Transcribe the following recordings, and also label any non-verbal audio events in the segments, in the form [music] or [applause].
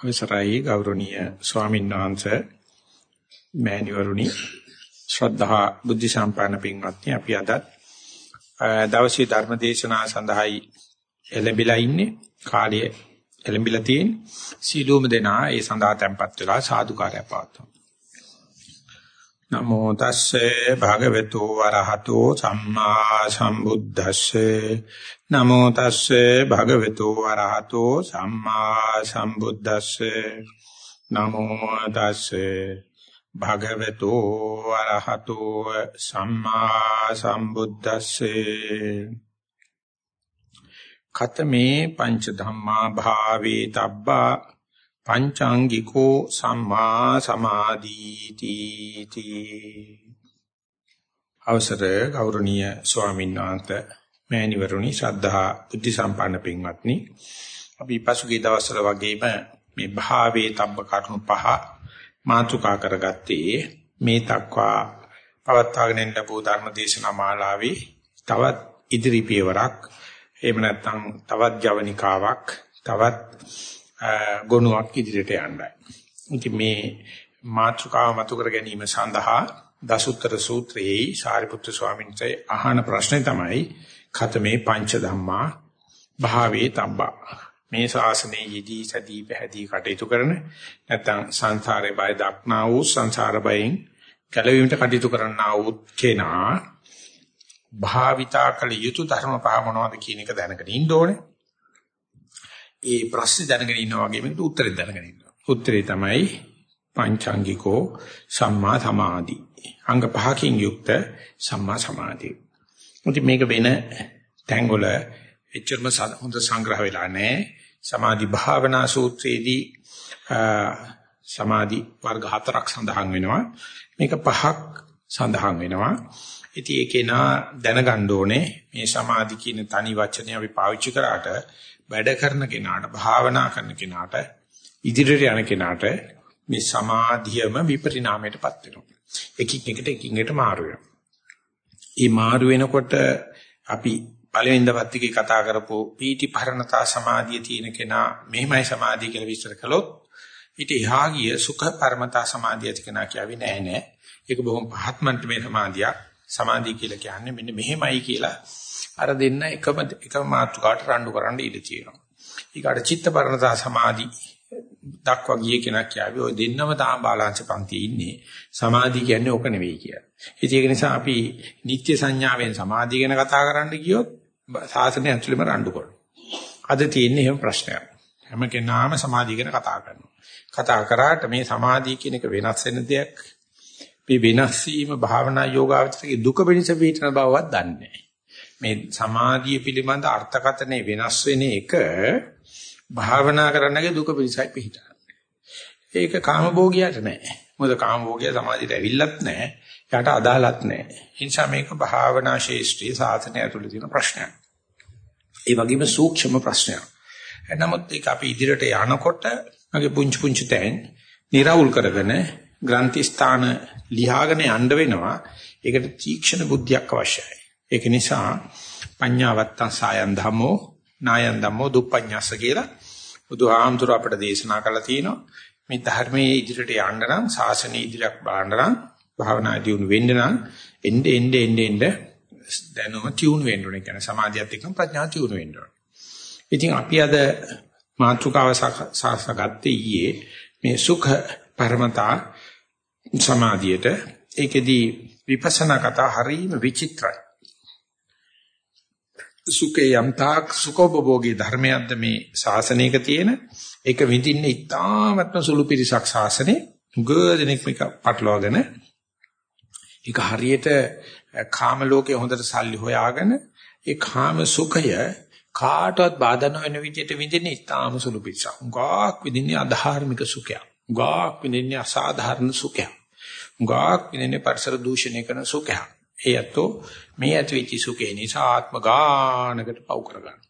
අවසරයි ගෞරවනීය ස්වාමීන් වහන්සේ මෑණිවරුනි. ශ්‍රද්ධා බුද්ධ සම්පන්න පින්වත්නි අපි අද දවසේ ධර්ම දේශනාව සඳහායි එළඹිලා ඉන්නේ. කාලය එළඹිලා තියෙන සීලෝම දෙනා ඒ සඳහා tempත් වෙලා සාදුකාරය පවත්වමු. නමෝ තස්සේ භගවතු වරහතෝ සම්මා සම්බුද්දස්සේ. නමෝ තස්සේ භගවතු වරහතෝ සම්මා සම්බුද්දස්සේ. නමෝ තස්සේ භගවතු වරහතෝ සම්මා සම්බුද්දස්සේ. කතමේ පංච ධම්මා භාවේ තබ්බා පංචාංගිකෝ සම්මා සමාධීති තී. අවසර ගෞරවනීය ස්වාමීන් වහන්සේ මෑණිවරුනි ශ්‍රද්ධා බුද්ධ සම්පන්න පින්වත්නි. අපි පසුගිය දවස්වල වගේම මේ භාවයේ තබ්බ කරුණු පහ මාතෘකා කරගත්තේ මේ තක්වා පවත්වාගෙන යන ලැබූ ධර්ම දේශනා මාලාවේ තවත් ඉදිරි පියවරක් එහෙම නැත්නම් තවත් ජවනිකාවක් තවත් ගුණයක් ඉදිරියට යන්නයි. ඉතින් මේ මාතෘකාව මතු කර ගැනීම සඳහා දසුත්තර සූත්‍රයේ සාරිපුත්‍ර ස්වාමීන් වහන්සේ අහන ප්‍රශ්නේ තමයි ඛතමේ පංච ධම්මා භාවේ තබ්බා මේ ශාසනයේ යෙදී සදී පැහැදී කටයුතු කරන නැත්නම් සංසාරේ බය දක්නා වූ සංසාර බයෙන් ගැලවීමට කටයුතු කරන්නා වූ කෙනා භාවිතා කළ යුතු ධර්ම පහ මොනවද කියන එක දැනගෙන ඉන්න ඕනේ ඒ ප්‍රශ්නේ දැනගෙන ඉන්නා වගේම උත්තරේ දැනගෙන ඉන්නවා. උත්තරේ තමයි පංචාංගිකෝ සම්මා සමාධි. අංග පහකින් යුක්ත සම්මා සමාධිය. මුති මේක වෙන තැන්වල එච්චරම හොඳ සංග්‍රහ වෙලා නැහැ. සමාධි භාවනා සූත්‍රයේදී සමාධි වර්ග හතරක් සඳහන් වෙනවා. මේක පහක් සඳහන් වෙනවා. ඉතින් ඒකේ නා දැනගන්න ඕනේ මේ සමාධි කියන තනි වචනේ අපි පාවිච්චි කරාට වැඩ කරන කෙනාට භාවනා කරන කෙනාට ඉදිරියට යන කෙනාට මේ සමාධියම විපරිණාමයටපත් වෙනවා. එකින් එකට එකින් එකට මාරු වෙනවා. මේ මාරු වෙනකොට අපි පළවෙනි දවස් ටිකේ කතා කරපු පීටි පරණතා සමාධිය තියෙන කෙනා මෙහිමයි සමාධිය කියලා විස්තර කළොත් ඊට එහා ගිය සුඛ පරමතා සමාධිය ඇති කෙනා කියවි නෑ නෑ. ඒක බොහොම පහත්මන්ට මේ සමාධියක්. සමාධිය කියලා කියන්නේ මෙන්න මෙහෙමයි කියලා අර දෙන්න එකම එකම මාතෘකාවට රණ්ඩු කරන්න ඉඩ තියෙනවා. ඊකට චිත්තපරණතා සමාධි දක්වා ගිය කෙනෙක් කියાવી ඔය දෙන්නම තාම බාලාංශ පන්තියේ ඉන්නේ. සමාධිය කියන්නේ ඕක නෙවෙයි කියලා. ඒක නිසා අපි නිත්‍ය සංඥාවෙන් සමාධිය ගැන කතා කරන්න ගියොත් සාසනය ඇතුළෙම රණ්ඩු කරනවා. අද තියෙන්නේ එහෙම ප්‍රශ්නයක්. හැම කෙනාම සමාධිය ගැන කතා කරනවා. කතා කරාට මේ සමාධිය කියන එක වෙනස් වෙන දෙයක්. මේ වෙනස් වීම භාවනා යෝගාවචරයේ දුක වෙනස පිටන බවවත් දන්නේ නැහැ. මේ සමාධිය පිළිබඳ අර්ථකථනය වෙනස් වෙන එක භාවනා කරන්නගේ දුක පිළිසයි පිටා. ඒක කාමභෝගියට නෑ. මොකද කාමභෝගිය සමාධියට ඇවිල්ලත් නෑ. යාට අදාළත් නෑ. ඒ නිසා මේක භාවනා ශේෂ්ත්‍රී සාසනය ඇතුළේ තියෙන ප්‍රශ්නයක්. ඒ වගේම සූක්ෂම ප්‍රශ්නයක්. නමුත් ඒක අපි ඉදිරියට යනකොට මගේ පුංචි පුංචි තැන් निराවුල් කරගෙන ග්‍රන්ථි ස්ථාන ලියාගෙන යන්න වෙනවා. ඒකට තීක්ෂණ බුද්ධියක් අවශ්‍යයි. ඒක නිසා පඤ්ඤාවත්තං සායන් ධම්මෝ නායන් ධම්මෝ දුප්පඤ්ඤස්ස කියලා බුදුහාමුදුර අපට දේශනා කළා තියෙනවා. මේ ධර්මයේ ඉදිරියට යන්න නම් ශාසනයේ ඉදිරියක් බලන්න නම් භාවනා දියුණු වෙන්න නම් එnde එnde එnde එnde දැනුම තියුණු වෙන්න ඕනේ. කියන්නේ සමාධියත් එක්කම ප්‍රඥා තියුණු වෙන්න ඕනේ. ඉතින් අපි අද මාතෘකාව සාසගත්තේ ඊයේ මේ සුඛ පරමතා සමාධියට ඒකෙදී විපස්සනා කතා හරීම විචිත්‍රයි. සුඛේ යම්තාක් සුඛෝපභෝගී ධර්මයක්ද මේ ශාසනයක තියෙන ඒක විඳින්න ඉතාමත්ම සුළු පිරිසක් ශාසනේ ගොඩනෙක් මේක පටලවාගෙන ඒක හරියට කාම ලෝකයේ හොඳට සල්ලි හොයාගෙන ඒ කාම සුඛය කාටවත් බාධා නොවන විදිහට විඳින්න ඉතාම සුළු පිරිසක්. ගාක් විඳින්නේ අධාර්මික සුඛයක්. ගාක් විඳින්නේ අසාධාරණ සුඛයක්. ගාක් විඳින්නේ පරිසර දූෂණය කරන සුඛයක්. ඒ ඇත්තෝ මේ ඇතිවිච්ච සුඛේ නිසා ආත්ම ගානකට පව් කරගන්න.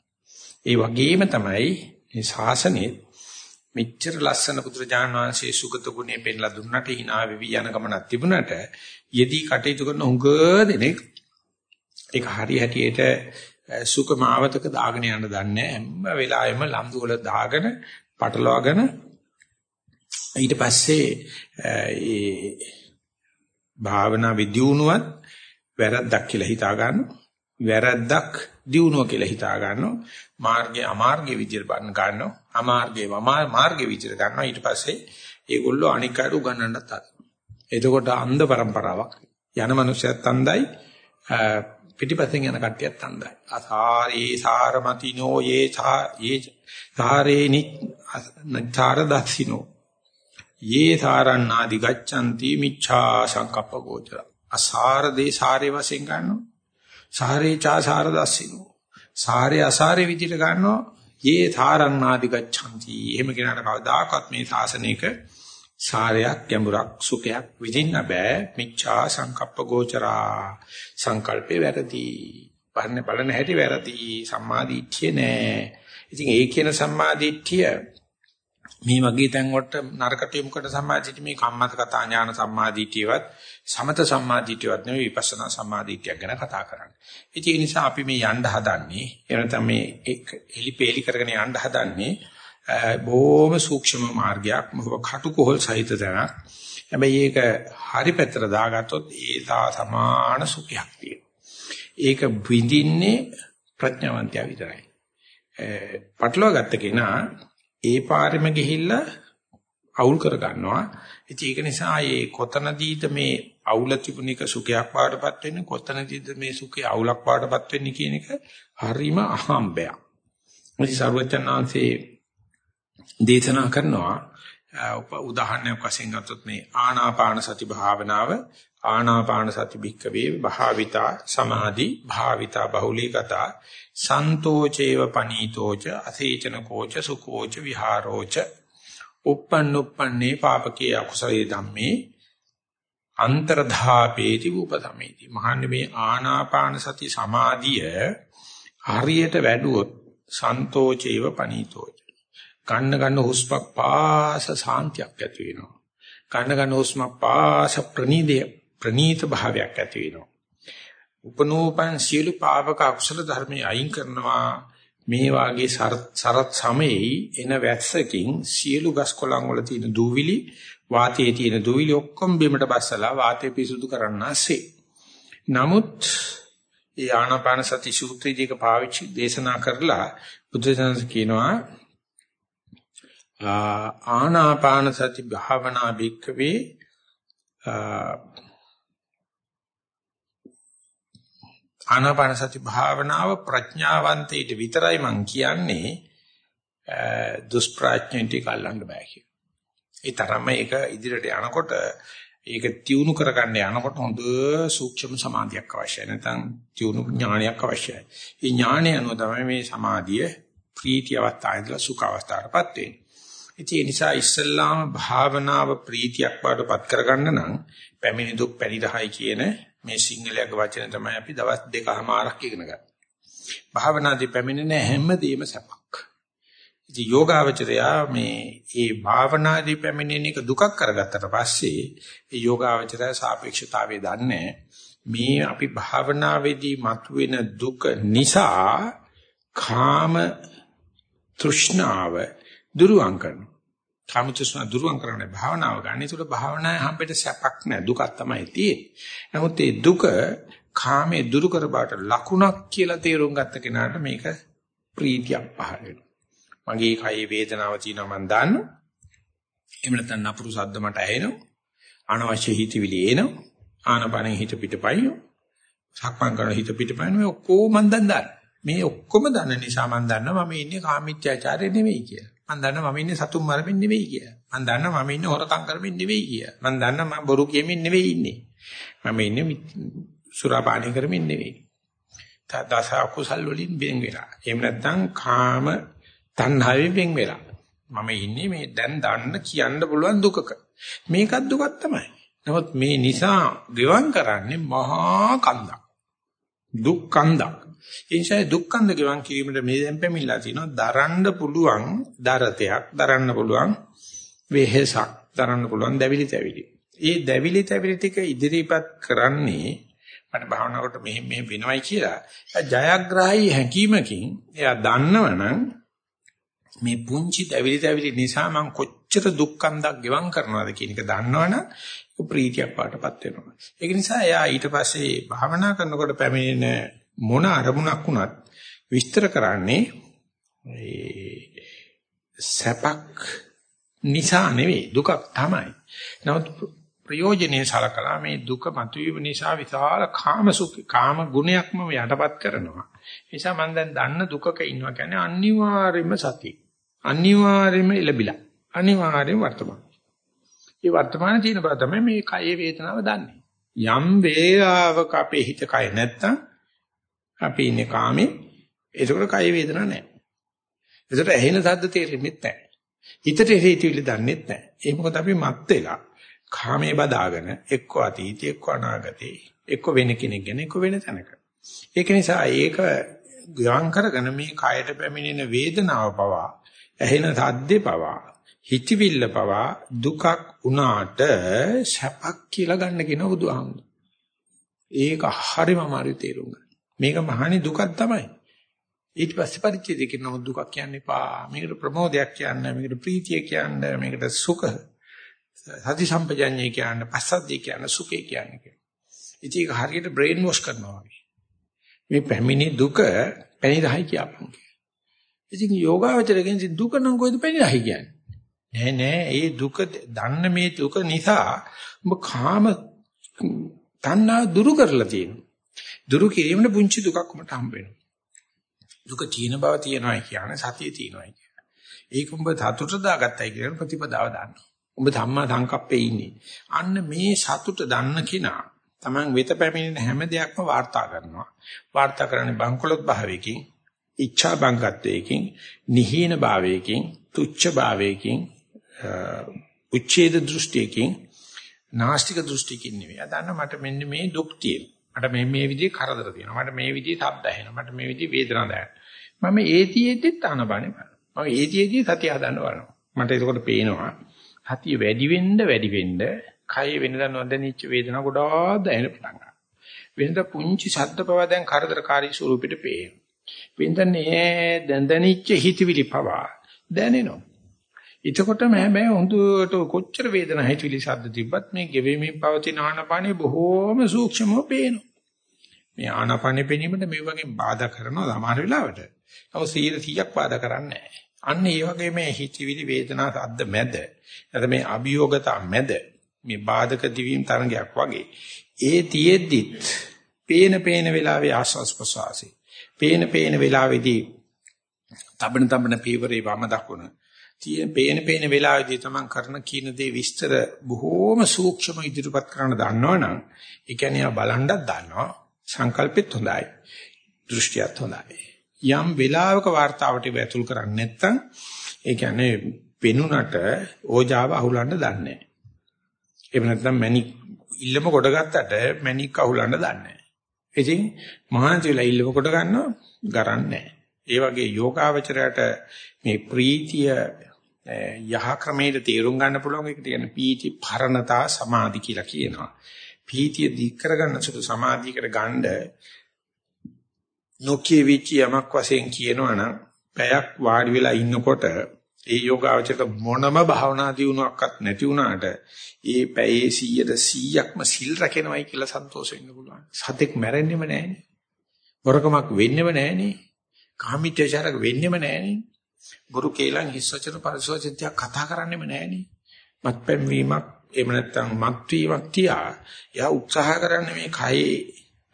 ඒ වගේම තමයි මේ ශාසනයේ මෙච්චර ලස්සන පුදුරජාන විශ්ේ සුගත ගුණේ පෙන්ලා දුන්නට hina වෙවි යන ගමනක් තිබුණට යෙදී කටයුතු කරන උඟ දෙනෙක් ඒක හරි හැටියට සුඛ මාවතක දාගෙන යන්න දන්නේ හැම වෙලාවෙම ලම්දු වල දාගෙන පටලවාගෙන ඊට පස්සේ ඒ භාවනා විද්‍යුණුවත් වැරද්දක් කියලා හිතා ගන්නවා. වැරද්දක් දියුණුව කියලා හිතා ගන්නවා. මාර්ගය අමාර්ගයේ විදිහට බන්න ගන්නවා. අමාර්ගයේ මාර්ගයේ විදිහට ගන්නවා. ඊට පස්සේ ඒගොල්ලෝ අනික් අයට උගන්වන්නත් හදනවා. එතකොට අන්ධ પરම්පරාවක්. යන මනුස්සයත් අන්ධයි පිටිපස්සෙන් යන කට්ටියත් අන්ධයි. අසාරේ සාරමතිනෝ යේ යේ සාරේ නිචාර දස්සිනෝ යේ සාරණාදි ගච්ඡanti මිච්ඡා සංකප්ප ගෝචර. අසාර දේ සාරේ වශයෙන් ගන්නවා. සාරේ චා සාර දස්සිනෝ. සාරේ අසාරේ විදිහට ගන්නවා. යේ සාරණාදි ගච්ඡanti. එහෙම කෙනාට කවදාකවත් මේ ශාසනයක සාරයක් ගැඹුරක් සුඛයක් විඳින්න බෑ මිච්ඡා සංකප්ප ගෝචරා සංකල්පේ වැරදි පරණ බලන හැටි වැරදි සම්මාදිට්ඨිය නෑ ඉතින් ඒ කියන සම්මාදිට්ඨිය මේ වගේ තැන් වලට නරකට යොමුකට සම්මාදිට්ඨිය මේ කම්මත කතා ඥාන සම්මාදිට්ඨියවත් සමත සම්මාදිට්ඨියවත් නෙවෙයි විපස්සනා සම්මාදිට්ඨියක් ගැන කතා කරන්නේ ඉතින් ඒ නිසා අපි මේ යන්න හදන්නේ එනතම මේ එලිපේලි කරගෙන යන්න හදන්නේ බොහොම සූක්ෂම මාර්ගයක් මොකද කටුකොහල් සහිත තැනක්. හැබැයි ඒක හරි පැත්තට දාගත්තොත් ඒ තා සමාන සුඛයක් තියෙනවා. ඒක විඳින්නේ ප්‍රඥාවන්තයා විතරයි. පටලවා ගත්ත කෙනා ඒ පාරෙම ගිහිල්ලා අවුල් කර ගන්නවා. ඉතින් ඒක නිසා මේ කොතනදීද මේ අවුල තිබුණේක සුඛයක් පාඩපත් වෙන්නේ කොතනදීද මේ සුඛය අවුලක් පාඩපත් වෙන්නේ කියන එක හරිම අහම්බයක්. ඉතින් සර්වචනාංශේ දේශනා කරනවා උදාහරණයක් වශයෙන් ගත්තොත් මේ ආනාපාන සති භාවනාව ආනාපාන සති භික්කවේ භාවිතා සමාධි භාවිතා බහුලීගතා සන්තෝචේව පනීතෝච අසේචන කෝච සුකෝච විහාරෝච uppannuppanne පාපකේ අකුසලේ ධම්මේ අන්තරධාපේති උපසමේති මහන්නේ මේ ආනාපාන සති සමාධිය හරියට වැඩුවොත් සන්තෝචේව පනීතෝච ගන්න ගන්න හුස්මක් පාස සාන්තියක් ඇති වෙනවා. ගන්න ගන්න හුස්මක් පාස ප්‍රනීදය ප්‍රනීත භාවයක් ඇති වෙනවා. උපනෝපන් සියලු පාපක අකුසල ධර්මයේ අයින් කරනවා මේ වාගේ සරත් සමයේ එන වැස්සකින් සියලු ගස් කොළන් වල තියෙන දූවිලි වාතයේ තියෙන දූවිලි ඔක්කොම බිමට බස්සලා වාතය පිසුදු කරන්නාසේ. නමුත් ඒ ආනාපාන සති සූත්‍රයේක පාවිච්චි දේශනා කරලා බුදුසසුන කියනවා ආනාපාන සති භාවනා භික්කවේ ආනාපාන සති භාවනාව ප්‍රඥාවන්තයිට විතරයි මං කියන්නේ දුෂ්ප්‍රඥයින්ට කල්ලන්න බෑ කියලා. ඒ තරම ඒක ඉදිරියට යනකොට ඒක තියුණු කරගන්න යනකොට හොඳ සූක්ෂම සමාධියක් අවශ්‍යයි. නැත්නම් තියුණු ඥානයක් අවශ්‍යයි. මේ ඥානය අනුව තමයි මේ සමාධිය ප්‍රීති අවස්ථාවේදී සුඛ අවස්ථාවටපත් වෙන්නේ. ඉතින් ඒ නිසා ඉස්සල්ලාම භාවනාව ප්‍රීතියක් බාටපත් කරගන්න නම් පැමිණි දුක් පරිදහයි කියන මේ සිංහලයක වචන තමයි අපි දවස් දෙකමාරක් ඉගෙන ගන්න. භාවනාදී පැමිණෙන හැමදේම සැපක්. ඉතින් යෝගාවචරයා මේ ඒ භාවනාදී පැමිණෙන එක දුකක් කරගත්තට පස්සේ ඒ යෝගාවචරය සාපේක්ෂතාවය දන්නේ මේ අපි භාවනාවේදී මතුවෙන දුක නිසා කාම තෘෂ්ණාව දුරුවන් කරනවා. කාමචස්න දුරුවන් කරන්නේ භාවනාව ගන්න. ඒකට භාවනාවේ හැම්පෙට සැපක් නැහැ දුකක් තමයි තියෙන්නේ. නමුත් මේ දුක කාමයේ දුරු කර බාට ලකුණක් කියලා තේරුම් ගත්ත කෙනාට මේක ප්‍රීතියක් පහළ වෙනවා. මගේ කයේ වේදනාව තියෙනවා මම දන්නවා. එහෙම නැත්නම් නපුරු සද්ද මට ඇහෙනවා. අනවශ්‍ය හිතවිලි එනවා. ආනපනෙ හිත පිටපයින්. සක්මන් කරන හිත පිටපයින් මේ ඔක්කොම මම දන්නවා. මේ ඔක්කොම දන්න නිසා මම දන්නවා මම ඉන්නේ කාමීත්‍යාචාරය නෙවෙයි කියලා. මම දන්නවා මම ඉන්නේ සතුන් මරමින් නෙවෙයි කියලා. මම දන්නවා මම ඉන්නේ හොරකම් කරමින් නෙවෙයි කියලා. මම දන්නවා මම බොරු කියමින් නෙවෙයි ඉන්නේ. මම ඉන්නේ සුරාපානය කරමින් නෙවෙයි. දස අකුසල් වලින් බෙන් වෙලා. එහෙම නැත්නම් කාම තණ්හාවෙන් බෙන් වෙලා. මම ඉන්නේ මේ දැන් දන්න කියන්න පුළුවන් දුකක. මේකත් දුකක් තමයි. නමුත් මේ නිසා ගෙවම් කරන්නේ මහා කන්දක්. දුක් කන්දක්. ඒ නිසා දුක්ඛන්ද ගෙවන් කිරීමට මේ දැන් පැමිණලා තිනවා දරන්න පුළුවන් දරතයක් දරන්න පුළුවන් වෙහෙසක් දරන්න පුළුවන් දැවිලි තැවිලි. ඒ දැවිලි තැවිලි ටික ඉදිරිපත් කරන්නේ මට භාවනාවට මෙහෙම මෙහෙම වෙනවයි කියලා. ජයග්‍රාහී හැඟීමකින් එයා දන්නවනම් මේ පුංචි දැවිලි දැවිලි නිසා මම කොච්චර දුක්ඛන්දක් ගෙවම් කරනවද කියන එක දන්නවනම් ප්‍රීතියක් පාටපත් වෙනවා. ඒක නිසා එයා ඊට පස්සේ භාවනා කරනකොට පැමිණෙන මොන අරමුණක් වුණත් විස්තර කරන්නේ සැපක් නිසා නෙවෙයි දුකක් තමයි. නමුත් ප්‍රයෝජනේ සලකලා මේ දුක මතුවීම නිසා විශාල කාම සුඛ කාම ගුණයක්ම යටපත් කරනවා. ඒ නිසා මම දැන් දන්න දුකක ඉන්නවා කියන්නේ අනිවාර්යයෙන්ම සතිය. අනිවාර්යයෙන්ම ඉලබිලා. අනිවාර්යයෙන්ම වර්තමාන. ඒ වර්තමාන තියෙන බව තමයි මේ කයේ වේදනාව දන්නේ. යම් වේලාවක අපේ හිත කය නැත්තම් අපි ඉන්නේ කාමේ ඒකට කය වේදනාවක් නැහැ. ඒකට ඇහෙන සද්ද තේරෙන්නේ නැහැ. හිතට හේතුවිලි දන්නේ නැහැ. ඒ මොකද අපි මත් වෙලා කාමයේ බදාගෙන එක්ක අතීතේ එක්ක අනාගතේ එක්ක වෙන කෙනෙක් ගැන එක්ක වෙන තැනක. ඒක නිසා ඒක ග්‍රහණ කරගෙන මේ කයට පැමිණෙන වේදනාව පවා ඇහෙන සද්දේ පවා හිතවිල්ල පවා දුකක් උනාට සැපක් කියලා ගන්න කියන බුදුහාමුදුරුවෝ. ඒක හරිම අමාරු තේරුම් ගන්න. මේක මහානි දුකක් තමයි. ඊට පස්සේ පරිච්ඡේදය කියන දුකක් කියන්නේ පා. මේකට ප්‍රමෝදයක් කියන්නේ, මේකට ප්‍රීතිය කියන්නේ, මේකට සුඛ. සති සම්පජඤ්ඤය කියන්නේ, පස්සද්ධිය කියන්නේ, සුඛය කියන්නේ. ඉතින් ඒක හරියට බ්‍රේන් වොෂ් කරනවා වගේ. මේ පැමිණි දුක පැණිරහයි කියපන්. ඉතින් යෝගාවචරයෙන් දුක නම් කොයිද පැණිරහයි කියන්නේ? නෑ නෑ ඒ දුක දන්න මේ දුක නිසා ඔබ කාම තණ්හා දුරු කරලා තියෙනවා. දුරු කිරීමෙන් පුංචි දුකක් ඔබට හම්බ වෙනවා. දුක තියෙන බව තියෙනවා කියන්නේ සතිය තියෙනවා කියන්නේ. ඒක උඹ සතුට දාගත්තයි කියන ප්‍රතිපදාව දාන්නවා. උඹ ධම්මා සංකප්පේ ඉන්නේ. අන්න මේ සතුට දන්න කිනා Taman වෙත පැමිණෙන හැම දෙයක්ම වාර්තා කරනවා. වාර්තා කරන්නේ බංකොලොත් භාවයකින්, ඉච්ඡා බංගත්වයකින්, නිහීන භාවයකින්, තුච්ඡ භාවයකින් උච්ඡේද දෘෂ්ටියකින් නාස්තික දෘෂ්ටියකින් නෙවෙයි. අදන්න මට මෙන්න මේ දුක් තියෙනවා. මට මේ මේ විදිහේ කරදර තියෙනවා. මට මේ විදිහේ ශබ්ද ඇහෙනවා. මට මේ විදිහේ වේදනා දැනෙනවා. මම ඒතියෙදිත් ආනබනේ බලනවා. මම ඒතියෙදි සතිය හදන්න බලනවා. මට ඒකකොට පේනවා. සතිය වැඩි වෙන්න වැඩි වෙන්න කය වෙනදා නොදැනිච්ච වේදනා ගොඩාක් දැනෙන්න පටන් ගන්නවා. වෙනදා පුංචි ශබ්ද පවා දැන් කරදරකාරී ස්වරූපෙට පේනවා. වෙනදා නෑ දැන් දැනිච්ච හිතවිලි පවා දැනෙනවා. එතකොටම හැබැයි හොඳට කොච්චර වේදනා හිතවිලි ශබ්ද තිබ්බත් මේ ගෙවෙමින් පවතින ආනපානේ බොහෝම සූක්ෂමව පේනවා. මේ ආනපානේ පෙනීමට මේ වගේ බාධා කරනවා සමහර වෙලාවට. නමුත් 100ක් බාධා කරන්නේ නැහැ. අන්න ඒ වගේ මේ හිතවිලි වේදනා ශබ්ද මැද නැත්නම් මේ අභියෝගතා මැද මේ බාධක දිවීම් තරංගයක් වගේ ඒ තියෙද්දිත් පේන පේන වෙලාවේ ආස්වාස් ප්‍රසවාසී පේන පේන වෙලාවේදී තබන තබන පීවරේ වම දකුණ තියෙන පේන පේන වෙලාවේදී තමන් කරන කින දේ විස්තර බොහෝම සූක්ෂම ඉදිරිපත් කරන්න දන්නවනම් ඒ කියන්නේ ආ බලන්නත් දන්නවා සංකල්පෙත් හොඳයි දෘෂ්ටියත් හොඳයි යම් වෙලාවක වார்த்தාවට වැතුල් කරන්නේ නැත්නම් ඒ කියන්නේ වෙනුනට ඕජාව අහුලන්න දන්නේ නැහැ එහෙම නැත්නම් මැණික් ඉල්ලම කොට ගත්තට මැණික් අහුලන්න දන්නේ නැහැ. ඉතින් මහාන්ති වෙලා ඉල්ලම කොට ගන්නව ගරන්නේ නැහැ. ඒ වගේ යෝගාවචරයට මේ ප්‍රීතිය යහ ක්‍රමයට තේරුම් ගන්න පුළුවන් එක කියන්නේ පීති පරණතා සමාධි කියලා කියනවා. පීතිය දික් කරගන්න සුළු සමාධියකට ගන්න නොකිය විච යමක් වශයෙන් කියනවනම් පැයක් වාඩි වෙලා ඉන්නකොට ඒ යෝගාවචක මොනම භාවනා දියුණුවක්වත් නැති වුණාට ඒ පැයේ 100ට 100ක්ම සිල් රැකෙනවයි කියලා සන්තෝෂ වෙන්න පුළුවන්. සතෙක් මැරෙන්නෙම නැහැනේ. වරකමක් වෙන්නෙම නැහැනේ. කාමීත්‍යචාරක වෙන්නෙම නැහැනේ. ගුරු කේලං හිස්සචන පරිසෝචිතය කතා කරන්නෙම නෑනේ. මත්පැන් වීමක් එහෙම නැත්නම් මත් වීමක් තියා එයා උත්සාහ කරන්නේ මේ කයේ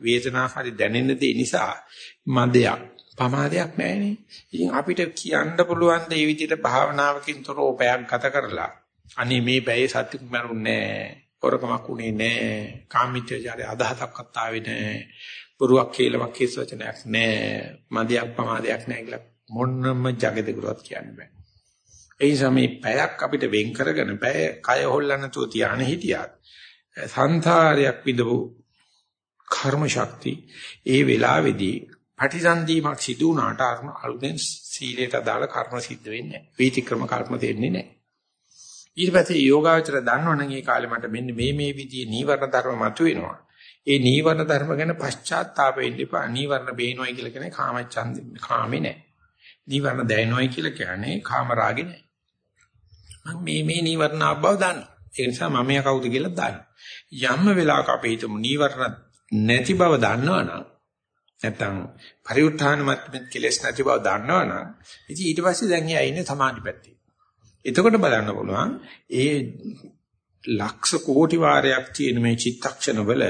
වේදනාව හරි දැනෙන දේ නිසා මදයක් පමාදයක් නෑනේ. ඉතින් අපිට කියන්න පුළුවන් දේ විදිහට භාවනාවකින් තොරව පැයක් ගත කරලා අනේ මේ බැයේ සත්‍යක් මරුන්නේ නෑ. පොරකමක් උනේ නෑ. කාමීත්‍යචාරය අදහසක්වත් ආවේ නෑ. පුරුවක් කේලමක් කිස් වචනයක් නෑ. මදයක් පමාදයක් නෑ කියලා මොන්නම జగදෙකුවත් කියන්න බෑ. ඒ නිසා මේ පැයක් අපිට වෙන් කරගෙන පැය කය හොල්ලන්න නැතුව තියාන හිටියත් සංසාරයක් විඳපු කර්ම ශක්ති ඒ වෙලාවේදී පටිසන්ධීමක් සිදු වුණාට අලුතෙන් සීලයට අදාළ කර්ම සිද්ධ වෙන්නේ නැහැ. වීතික්‍රම කර්ම දෙන්නේ නැහැ. ඊට පස්සේ යෝගාචර දන්නවනම් ඒ කාලේ මට මෙන්න මේ මේ විදිහේ නීවරණ ධර්ම මතුවෙනවා. ඒ නීවරණ ධර්ම ගැන පශ්චාත්තාප වෙන්න එපා. නීවරණ බේනොයි කියලා කියන්නේ කාමච්ඡන්ද කාමේ නැහැ. නීවරණ දැනෙනවයි කියලා කියන්නේ කාම රාගේ නෑ. මම මේ මේ නීවරණ ආව බව දන්නවා. ඒ නිසා මම යා කවුද කියලා දන්නවා. යම් වෙලාවක අපි හිතමු නීවරණ නැති බව දන්නවනම් නැත්තම් පරිඋත් ทาน මත් කෙලස් නැති බව දන්නවනම් ඉතින් ඊට පස්සේ දැන් එයා ඉන්නේ සමාධි පැත්තේ. එතකොට බලන්න පුළුවන් ඒ ලක්ෂ කෝටි වාරයක් තියෙන මේ චිත්තක්ෂණ වල